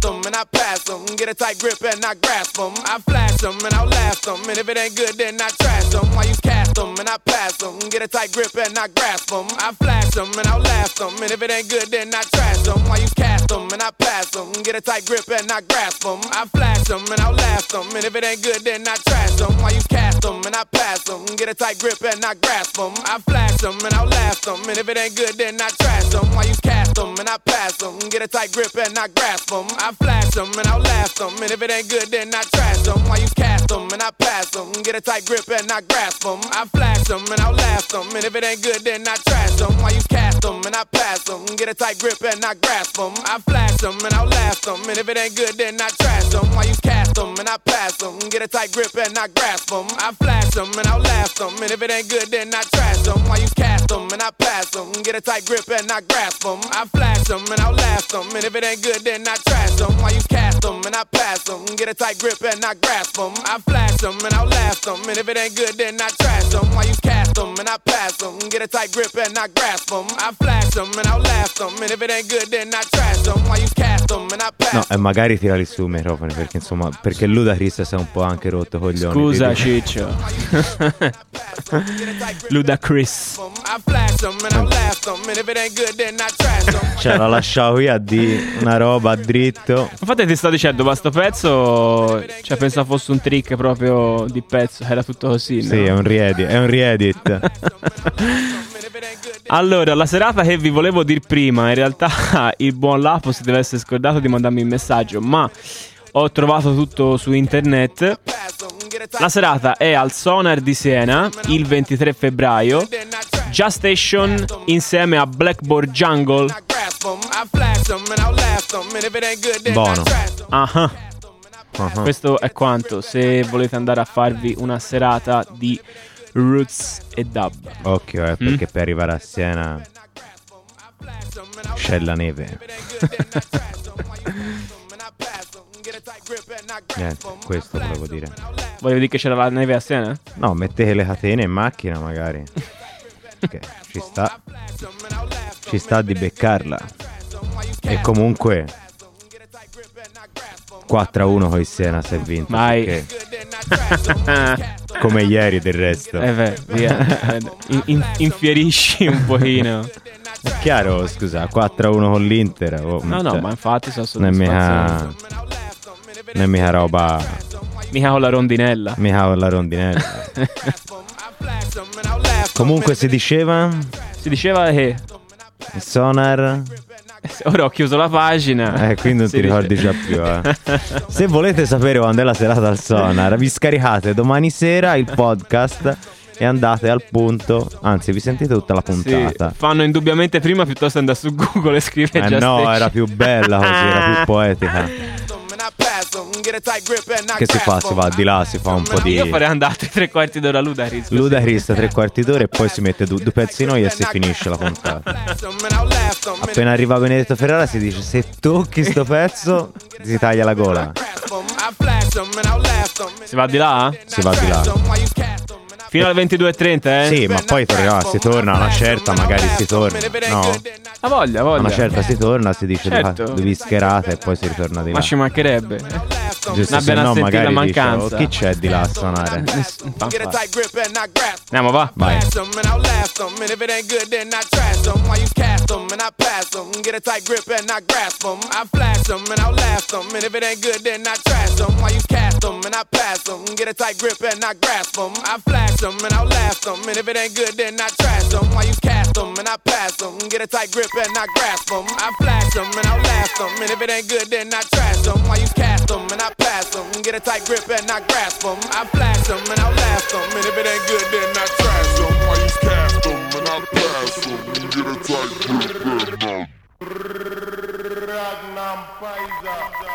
I them and I pass them. Get a tight grip and I grasp them. I flash them and I'll last them. And if it ain't good, then I trash them. I use cast them and I pass them. Get a tight grip and I grasp them. I flash them and I'll last them. And if it ain't good, then I trash them. I use cast them and I pass them. Get a tight grip and I grasp them. I flash them and I'll last them. And if it ain't good, then I trash them. I use cast them and I pass them. Get a tight grip and I grasp them. I flash them and I'll last them. And if it ain't good, then I trash them. I use cast them and I pass them. Get a tight grip and I grasp them. I flash them and I'll last them. And if it ain't good, then I trash them. I use cast them and I pass them. Get a tight grip and I grasp them. I flash them and I'll last them. And if it ain't good, then I trash them. I use cast them and I pass them. Get a tight grip and I grasp them. I flash them and I'll last them. And if it ain't good, then I trash them. I use cast them and I pass them. Get a tight grip and I grasp them. I flash them and I'll last them. And if it ain't good, then I trash them. I use cast them and I pass them. Get a tight grip and I grasp them. I flash them and I'll last them. And if it ain't good, then I trash them. I use cast them and I pass them. Get a tight grip and I grasp them. I flash them and I'll last them. And if it ain't good, then I trash them. I use cast them and I pass them. Get a tight grip and I grasp them. I flash them and I'll last them. And if it ain't good, then I trash them. I use cast them and I pass No, e magari tirali su i microfoni perché insomma, perché Ludacris si è un po' anche rotto coglioni. Scusa, Ti- Ciccio. Ludacris. I flash them and I'll last them. And if it ain't good, then I trash them. L'ho lasciato qui a di una roba dritto. Infatti ti sto dicendo, ma sto pezzo, cioè pensavo fosse un trick proprio di pezzo, era tutto così, no? Sì, è un riedit. È un riedit. Allora, la serata che vi volevo dire prima, in realtà il buon Lapo si deve essere scordato di mandarmi un messaggio, ma ho trovato tutto su internet. La serata è al Sonar di Siena il 23 febbraio. Just Station insieme a Blackboard Jungle. Buono. Ah, Ah. Questo è quanto. Se volete andare a farvi una serata di roots e dub. Occhio, eh, Mm? perché per arrivare a Siena c'è la neve. Niente, questo volevo dire. Volevo dire che c'era la neve a Siena? No, mettete le catene in macchina magari. Che ci sta. Ci sta di beccarla. E comunque 4 a 1 con il Siena si è vinto. Vai. perché- Come ieri del resto. Eh beh, via. In- in- infierisci un pochino. È chiaro, scusa, 4 a 1 con l'Inter. oh, No, no, cioè, ma infatti sono Non è mica. Non è mica roba. Mica con la rondinella. Mica con la rondinella. Comunque si diceva. Si diceva che. Il sonar. Ora ho chiuso la pagina. Eh, quindi non Si ti ricordi dice- già più. eh. Se volete sapere quando è la serata al sonar, vi scaricate domani sera il podcast e andate al punto. Anzi, vi sentite tutta la Sì, puntata. fanno indubbiamente prima piuttosto andare su Google e scrivere Eh Just no, era più bella così, era più poetica. Che si fa? Si va di là, si fa un po' di. Io farei andare tre quarti d'ora a Ludacris. Ludacris tre quarti d'ora e poi si mette du- due pezzi noi e si finisce la puntata. Appena arriva Benedetto Ferrara si dice se tocchi sto pezzo si taglia la gola. Si va di là? Si va di là. Fino alle 22.30, eh? Sì, ma poi tornerà, si torna a una certa, magari si torna. No? Ha voglia, ha A voglia. una certa si torna, si dice Certo. due vischerate e poi si ritorna di là. Ma ci mancherebbe. Giusto, Una se bella no sentita magari dice, "Oh, chi c'è di là a suonare? Andiamo, va. Vai. I'll last them. And if it ain't good, then I trash them. I use cast them and I pass them. Get a tight grip and I grasp them. I flash them and I'll last them. And if it ain't good, then I trash them. I use cast them and I pass them. Get a tight grip and I grasp them. I flash them and I'll last them. And if it ain't good, then I trash them. I use cast them and I pass them. Get a tight grip and I. I and I'll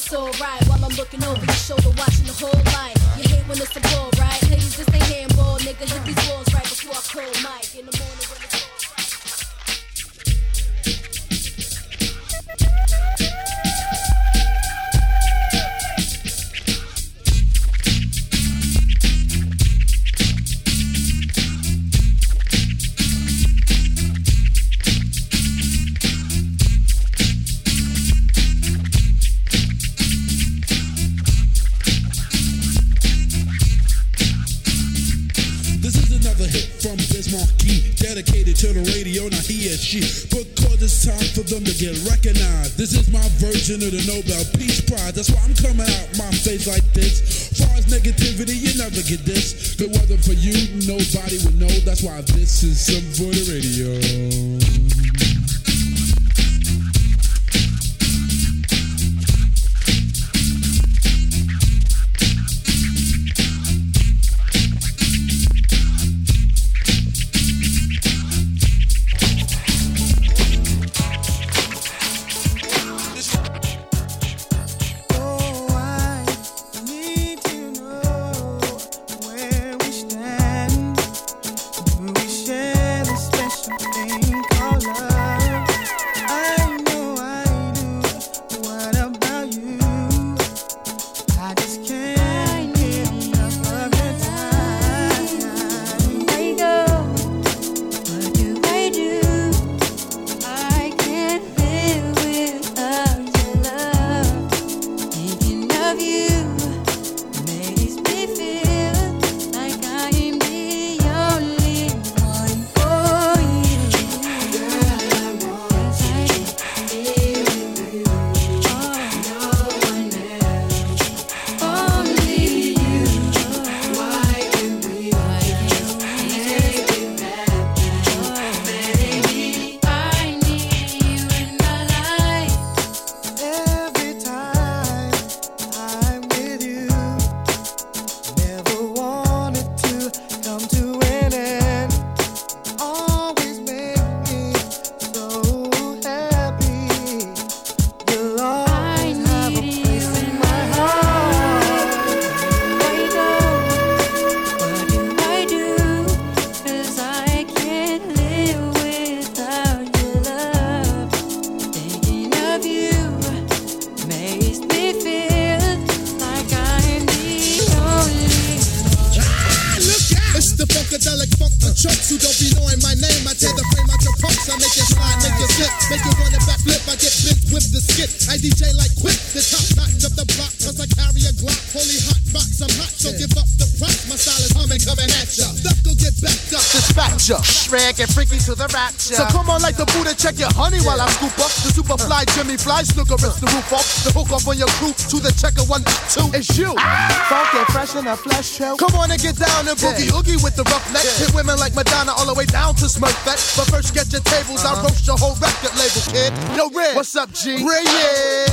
it's alright while I'm looking over get freaky to the rapture. So come on, like the Buddha, check your honey yeah. while I scoop up the superfly Jimmy Fly snooker rips the roof off, the hook up on your crew to the checker one two. It's you, ah! funky, fresh in a flesh show. Come on and get down and boogie yeah. oogie with the roughneck. Yeah. Hit women like Madonna all the way down to Smurfette. But first, get your tables, uh-huh. I roast your whole record label, kid. Yo, Red, what's up, G? Red, yeah.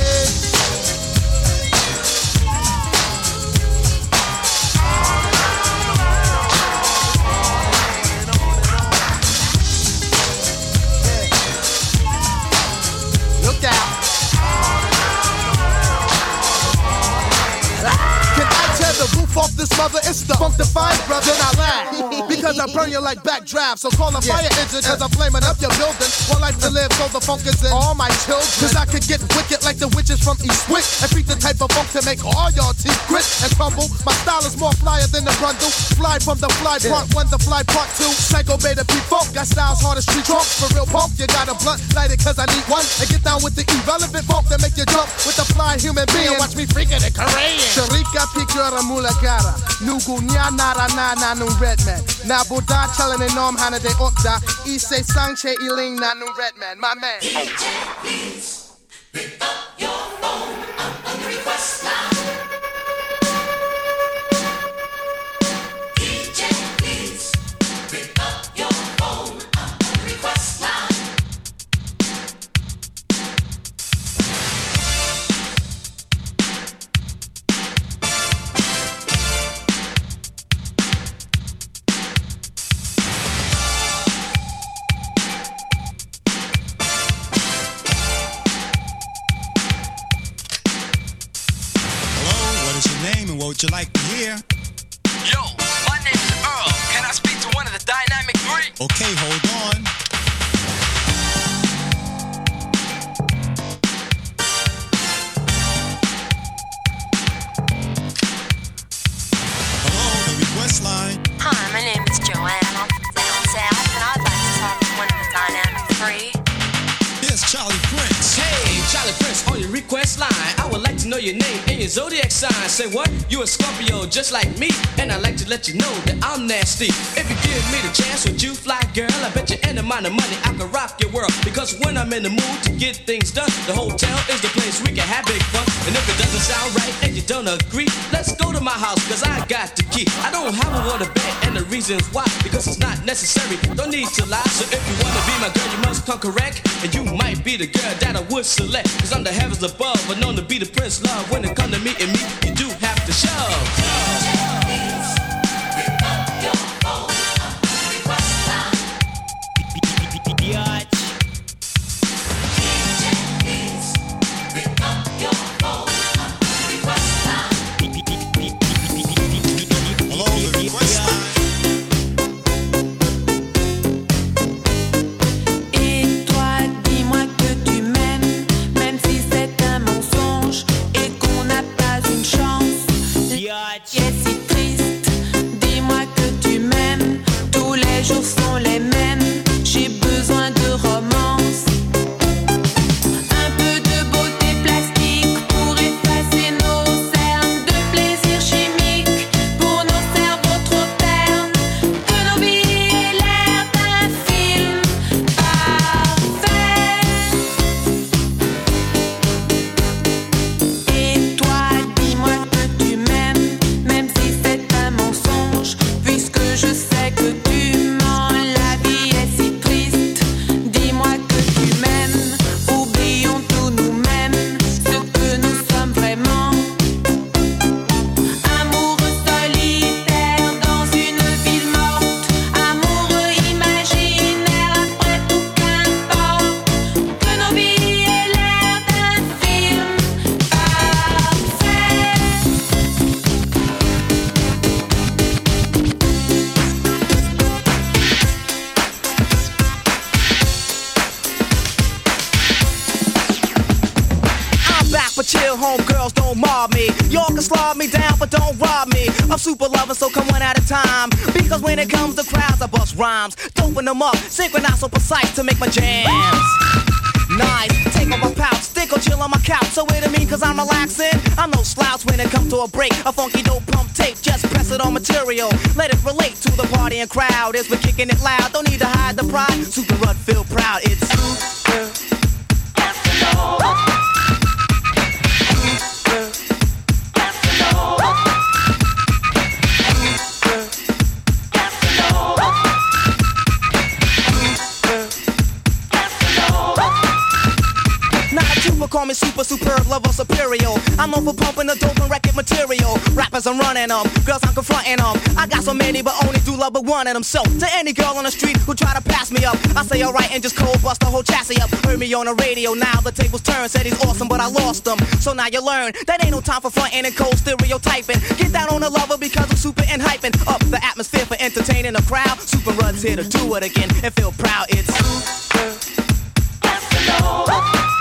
The defined, brother. Because I burn you like backdraft. So call a fire engine, cause I'm flaming up your building. One life to live, so the funk is in all my children. Cause I could get wicked like the witches from Eastwick and beat the type of funk to make all your teeth grit and crumble. My style is more flyer than the brundle. Fly from the fly part one, the fly part two. Psycho beta P funk, got styles hard as street drunk. For real punk, you got a blunt, light it cause I need one. And get down with the irrelevant funk that make you jump with the fly human being. Watch me freaking it Korean. Sharika pikura mula gara. Nugu nya nara na na nu redman. Na buddha challenge and nom hana de opda. Ise sangche iling na nu redman. My man. Hello, what would you like to hear? Yo, my name's Earl. Can I speak to one of the Dynamic Three? Okay, hold on. Hello, the request line. Hi, my name is Joanne. I'm from down south, and I'd like to talk to one of the Dynamic Three. Here's Charlie Prince. Hey, Charlie Prince on your request line. I would like to know your name and your zodiac sign. Say what? You a Scorpio just like me, and I'd like to let you know that I'm nasty. If you give me the chance, would you fly, girl? I bet you any amount of money I can rock your world. Because when I'm in the mood to get things done, the hotel is the place we can have big fun. And if it doesn't sound right and you don't agree, let's go to my house, cause I got the key. I don't have a water bed, and the reasons why, because it's not necessary. Don't need to lie. So if you wanna be my girl, you must come correct. And you might be the girl that I would select. Cause I'm the heavens above, but known to be the prince love. When it come to meeting me, you do have to shove. Hello, them up, synchronize so precise to make my jams. Nice, take off my pouch, stick or chill on my couch. So a minute, cause I'm relaxing. I'm no slouch when it comes to a break. A funky dope pump tape, just press it on material. Let it relate to the party and crowd. As we're kicking it loud, don't need to hide the pride. Super Rud feel proud, it's super. Now superb, level superior. I'm for pumping the dope and record material. Rappers, I'm running them. Girls, I'm confronting them. I got so many, but only do love but one of them. So, to any girl on the street who try to pass me up, I say alright and just cold bust the whole chassis up. Heard me on the radio, now the tables turn. Said he's awesome, but I lost him. So now you learn that ain't no time for fronting and cold stereotyping. Get down on the lover because I'm super and hyping up the atmosphere for entertaining a crowd. Super runs here to do it again and feel proud. It's Here's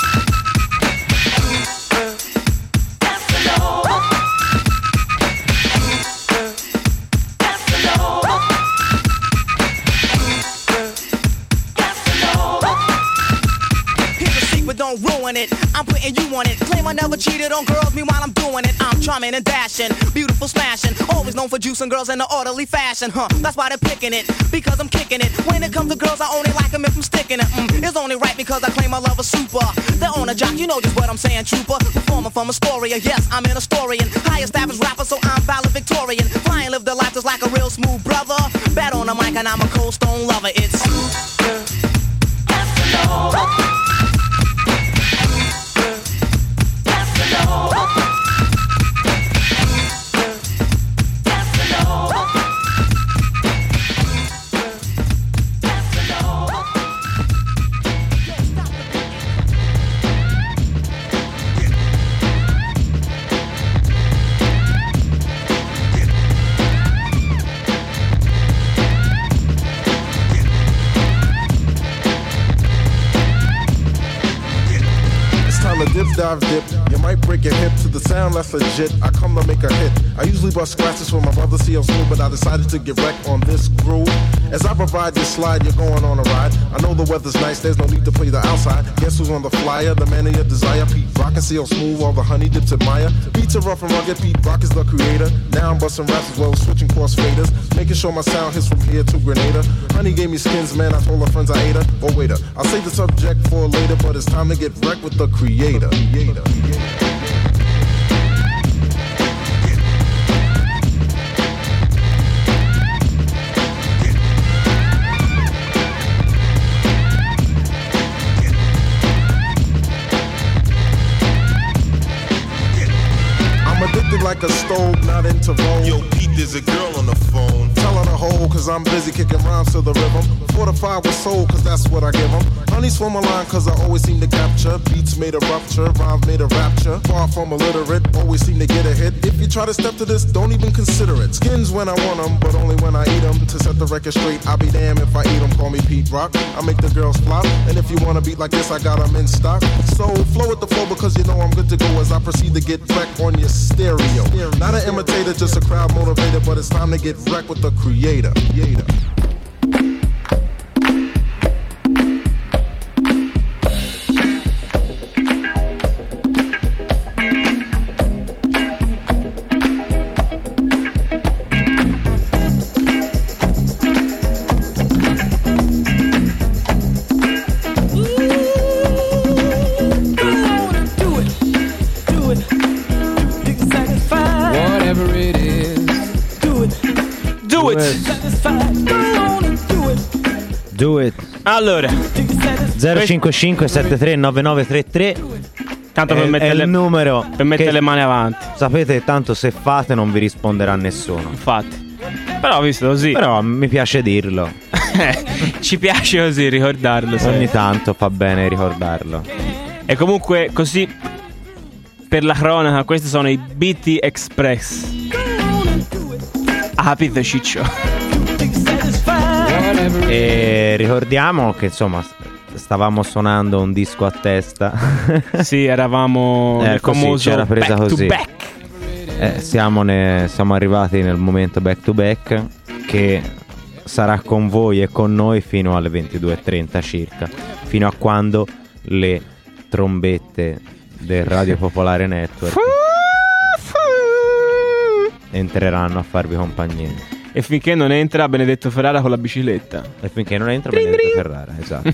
secret, it. I'm putting you on it. Claim I never cheated on girls, meanwhile I'm doing it. I'm charming and dashing, beautiful smashing. Always known for juicing girls in an orderly fashion, huh? That's why they're picking it, because I'm kicking it. When it comes to girls, I only like them if I'm sticking it. Mm, it's only right because I claim I love a super. They're on a jock, you know just what I'm saying, trooper. Performer from Astoria, yes, I'm an Astorian. Highest average rapper, so I'm valedictorian. Flying, live the life just like a real smooth brother. Bet on the mic and I'm a cold stone lover. It's super It's Hip to the sound that's legit. I come to make a hit. I usually bust scratches for my brother smooth, but I decided to get wrecked on this groove. As I provide this slide, you're going on a ride. I know the weather's nice, there's no need to play the outside. Guess who's on the flyer? The man of your desire. Pete Rock and CL Smooth, all the honey dips admire. Beats are rough and rugged, Pete Rock is the creator. Now I'm busting raps as well switching cross faders. Making sure my sound hits from here to Grenada. Honey gave me skins, man, I told her friends I ate her. But waiter, I'll save the subject for later, but it's time to get wrecked with the creator. creator. I'm like a stove, not into. Yo, Pete, there's a girl on the phone. Tell her to hold, cause I'm busy kicking rhymes to the rhythm. Fortified with soul, cause that's what I give them. Honey's for my line, cause I always seem to capture. Beats made a rupture, rhymes made a rapture. Far from illiterate, always seem to get a hit. If you try to step to this, don't even consider it. Skins when I want them, but only when I eat them. To set the record straight, I'll be damned if I eat them. Call me Pete Rock. I make the girls flop. And if you wanna beat like this, I got them in stock. So flow with the flow because you know I'm good to go as I proceed to get back on your stereo. Not an imitator, just a crowd motivator, but it's time to get wrecked with the creator. creator. Allora, 055 73 9933 Tanto è, per mettere è le- il numero per mettere che- le mani avanti. Sapete, tanto se fate non vi risponderà nessuno. Infatti. Però visto così. Però mi piace dirlo. Ci piace così ricordarlo. sai. Ogni tanto fa bene ricordarlo. E comunque così per la cronaca, questi sono i BT Express. Ha capito Ciccio? E ricordiamo che insomma stavamo suonando un disco a testa. sì, eravamo Eh, nel così, famoso c'era presa back to così. back. Eh, siamo, ne- siamo arrivati nel momento back to back che sarà con voi e con noi fino alle 22.30 circa, fino a quando le trombette del Radio Popolare Network entreranno a farvi compagnia. E finché non entra Benedetto Ferrara con la bicicletta. E finché non entra Benedetto Ferrara, esatto.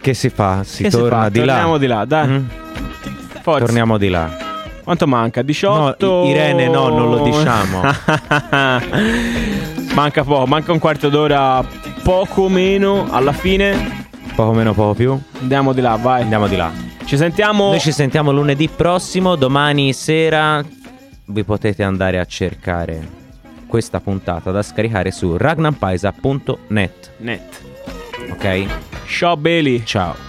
che si fa? Si Che si torna fa? di là. Torniamo di là, dai. Mhm. Forza. Torniamo di là. Quanto manca? 18? No, Irene no, non lo diciamo. manca poco, manca un quarto d'ora, poco meno. Alla fine Poco meno, poco più. andiamo di là, vai. Andiamo di là. Ci sentiamo. Noi ci sentiamo lunedì prossimo, domani sera vi potete andare a cercare questa puntata da scaricare su ragnampaisa.net. Net. Ok? Ciao Beli. Ciao.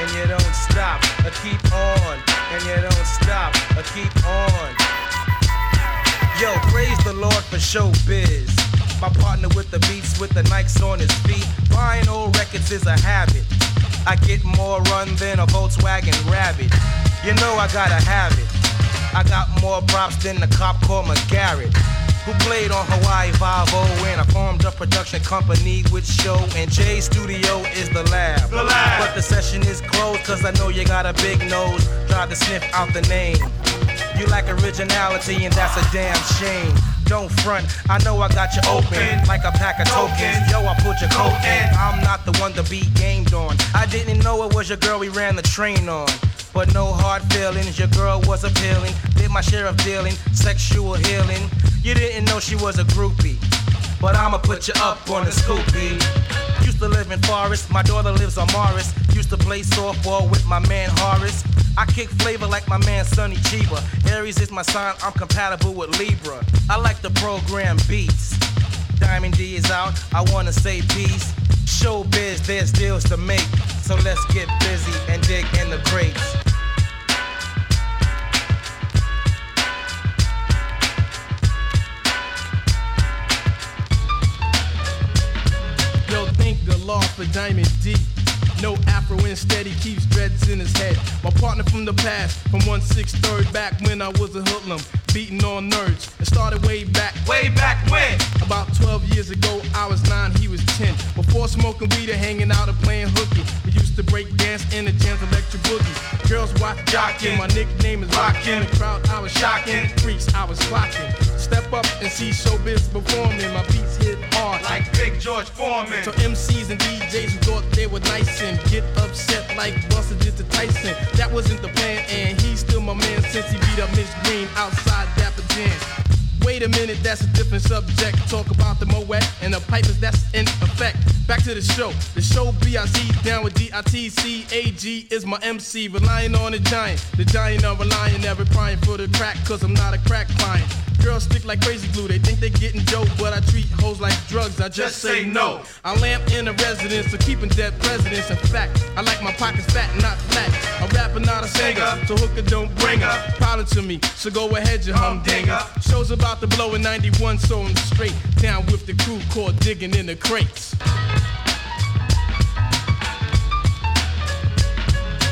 And you don't stop I keep on and you don't stop I keep on Yo, praise the Lord for showbiz. My partner with the beats with the Nikes on his feet. Buying old records is a habit. I get more run than a Volkswagen Rabbit. You know I gotta have it. I got more props than the cop called McGarrett. Who played on Hawaii Five-O and I formed a production company with show and J Studio is the lab. The lab. But the session is closed cause I know you got a big nose. Try to sniff out the name. You lack originality and that's a damn shame. Don't front, I know I got you open like a pack of tokens. Yo, I put your coat in. I'm not the one to be gamed on. I didn't know it was your girl we ran the train on. But no hard feelings, your girl was appealing. Did my share of dealing, sexual healing. You didn't know she was a groupie. But I'ma put you up on the scoopy. Used to live in Forest, my daughter lives on Morris. Used to play softball with my man Horace. I kick flavor like my man Sonny Chiba. Aries is my sign, I'm compatible with Libra. I like the program beats. Diamond D is out, I wanna say peace. Showbiz, there's deals to make. So let's get busy and dig in the crates. Yo, thank the Lord for Diamond D. No afro instead, he keeps dreads in his head. My partner from the past, from 163rd back when I was a hoodlum, beating on nerds. It started way back. Way back when? About 12 years ago, I was 9, he was 10. Before smoking weed and hanging out and playing hooky. We used to break dance in the jams electric boogie. Girls watch jocking, my nickname is Rockin'. The crowd I was shocking, freaks I was clocking. Step up and see showbiz performing. My beats hit hard like Big George Foreman. So MCs and DJs who thought they were nice and get upset like Buster did to Tyson. That wasn't the plan, and he's still my man since he beat up Miss Green outside Dapper Dan. Wait a minute, that's a different subject. Talk about the Moet and the pipers that's in effect. Back to the show. The show BIC down with DITC. AG is my MC, relying on the giant. The giant of a lion, never crying for the crack, cause I'm not a crack client. Girls stick like crazy glue, they think they getting dope, but I treat hoes like drugs, I just, say no. I lamp in a residence for keeping dead presidents. In fact, I like my pockets fat, not flat. A rapper, not a singer, so hooker don't bring her. Problem to me, so go ahead, you humdinger. Show's about to blow in 91, so I'm straight down with the crew called digging in the crates.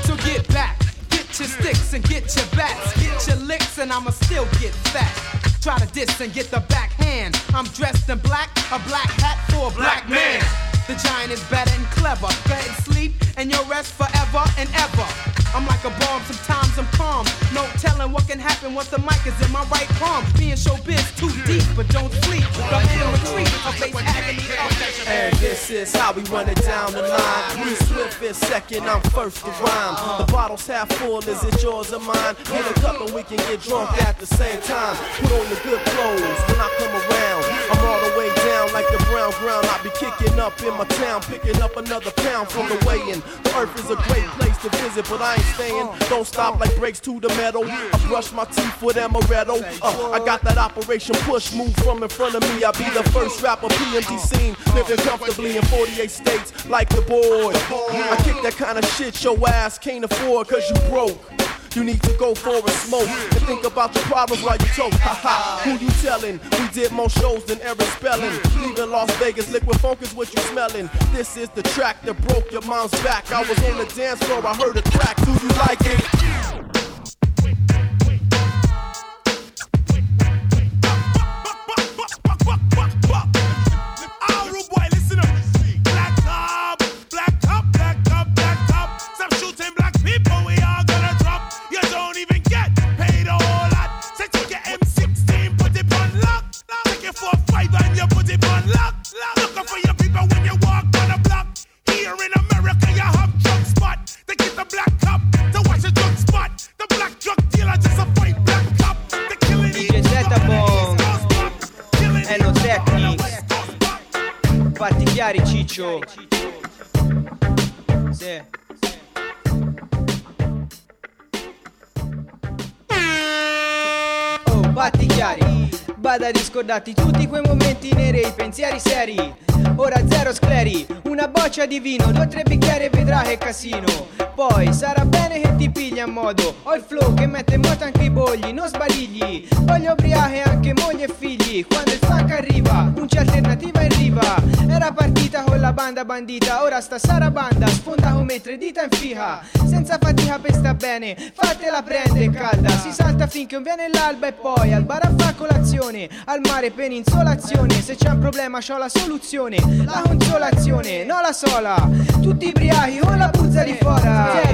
So get back, get your sticks and get your bats, get your licks and I'ma still get fat. Try to diss and get the backhand. I'm dressed in black, a black hat for a black, man. The giant is better and clever. Go ahead and sleep and you'll rest forever and ever. I'm like a bomb, sometimes I'm calm. No telling what can happen once the mic is in my right palm. Being showbiz too deep, but don't sleep. The man retreat, I face agony of And this is how we run it down the line. Me Swift is second, I'm first to rhyme. The bottle's half full, is it yours or mine? Get a cup and we can get drunk at the same time. Put on the good clothes when I come around. I'm all the way like the brown ground. I be kicking up in my town, picking up another pound from the way in. The earth is a great place to visit, but I ain't staying. Don't stop like brakes to the metal. I brush my teeth with amaretto. Uh, I got that operation push move from in front of me. I be the first rapper PMD scene. Living comfortably in 48 states like the boy. I kick that kind of shit your ass can't afford cause you broke. You need to go for a smoke and think about your problems while you ha, who you telling? We did more shows than Aaron Spelling. Leaving Las Vegas, liquid funk is what you smelling. This is the track that broke your mom's back. I was on the dance floor, I heard a crack. Do you like it? Chiari Ciccio. Sì. Oh, batti chiari Bada di scordarti tutti quei momenti neri i pensieri seri. Ora zero scleri Una boccia di vino Due o tre bicchieri e vedrai che casino. Poi sarà bene che ti pigli a modo Ho il flow che mette in moto anche i bolli Non sbadigli Voglio ubriache anche moglie e figli Quando il funk arriva Non c'è alternativa in riva. Era partita con la banda bandita Ora sta sarabanda Sfonda come tre dita in fica. Senza fatica per sta bene Fatela prendere calda. Si salta finché non viene l'alba e poi Al bar a fa colazione Al mare per insolazione Se c'è un problema c'ho la soluzione. La consolazione, no la sola. Tutti ubriachi con la puzza di fora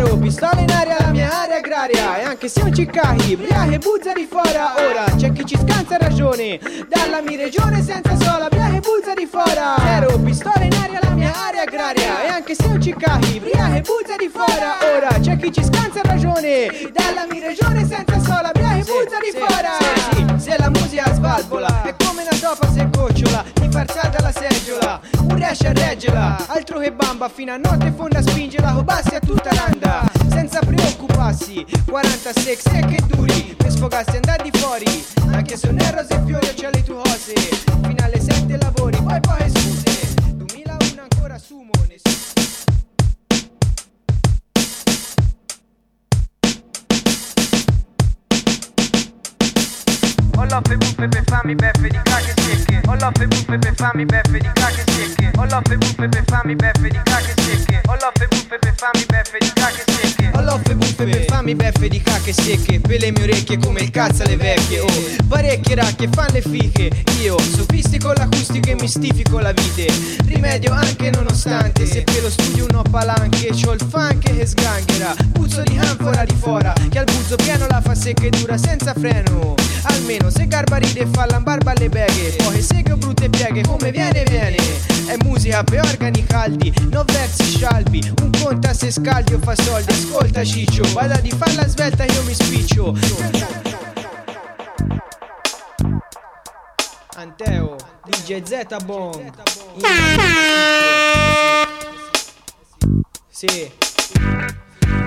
anche se non ci cahi, ubriachi buzza di fora. Ora c'è chi ci scansa ragione Dalla mia regione senza sola, ubriachi buzza di fora. Zero, pistola in aria la mia area agraria. E anche se non ci cahi, ubriachi buzza di fora. Ora c'è chi ci scansa ragione Dalla mia regione senza sola, ubriachi buzza di fora. Sì, sì, se la musica svalvola È come una topa se gocciola farzata la seggiola. Non riesce a reggerla Altro che bamba fino a notte fonda spingela Con bassi a tutta randa Senza preoccuparsi 46 secche e duri Per sfogarsi e andare di fuori. Anche se non è rose e fiori c'è le tue cose. Fino alle 7 lavori Poi poi scuse. 2001 ancora sumo nessuno Ho l'offe buffe per farmi beffe di cacche secche Ho l'offe buffe per farmi beffe di cacche secche Ho l'offe buffe per farmi beffe di cacche secche Ho l'offe buffe per farmi beffe di cacche secche Ho l'offe buffe per farmi beffe di cacche secche Per le mie orecchie come il cazzo alle vecchie Oh, parecchie racche fan le fiche. Io, sofistico l'acustico e mistifico la vite. Rimedio anche nonostante. Se per lo studio non palanche C'ho il funk che sganghera. Puzzo di canfora di fora Che al buzzo piano la fa secca e dura senza freno. Almeno se garba ride e fa lambarba alle beghe. Poi segue brutte pieghe come viene viene. È musica per organi caldi Non versi scialbi. Un conta se scaldi o fa soldi. Ascolta ciccio Vada di farla svelta io mi spiccio. Anteo DJ Z Bong Sì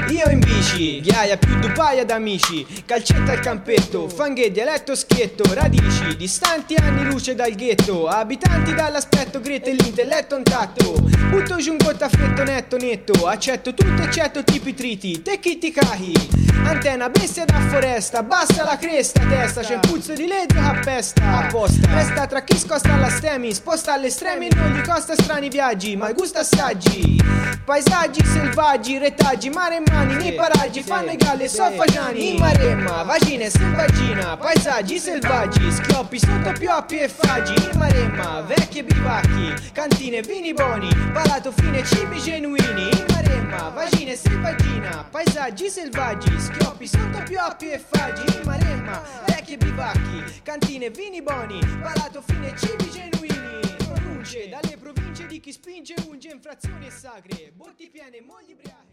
io in bici, ghiaia più dupaia d'amici, calcetta al campetto, fanghe dialetto schietto, radici, distanti anni luce dal ghetto, abitanti dall'aspetto grete e l'intelletto intatto, butto giù un gottaffetto netto netto, accetto tutto eccetto tipi triti, te chi ti cahi, antenna bestia da foresta, bassa la cresta, testa, c'è un puzzo di legge che appesta, apposta, resta tra chi scosta alla stemi, sposta alle estremi, non gli costa strani viaggi, ma gusta assaggi, paesaggi selvaggi, retaggi, mare e mani, nei paraggi, fanno i galli e soffagiani, in maremma, vagine, selvagina, paesaggi selvaggi, schioppi sotto pioppi e faggi, in maremma, vecchie bivacchi, cantine, vini buoni, palato fine, cibi genuini, in maremma, vagine, selvagina, paesaggi selvaggi, schioppi sotto pioppi e faggi, in maremma, vecchie bivacchi, cantine, vini buoni, palato fine, cibi genuini, pronunce dalle province di chi spinge unge infrazioni e sacre, botti piene, mogli ubriache.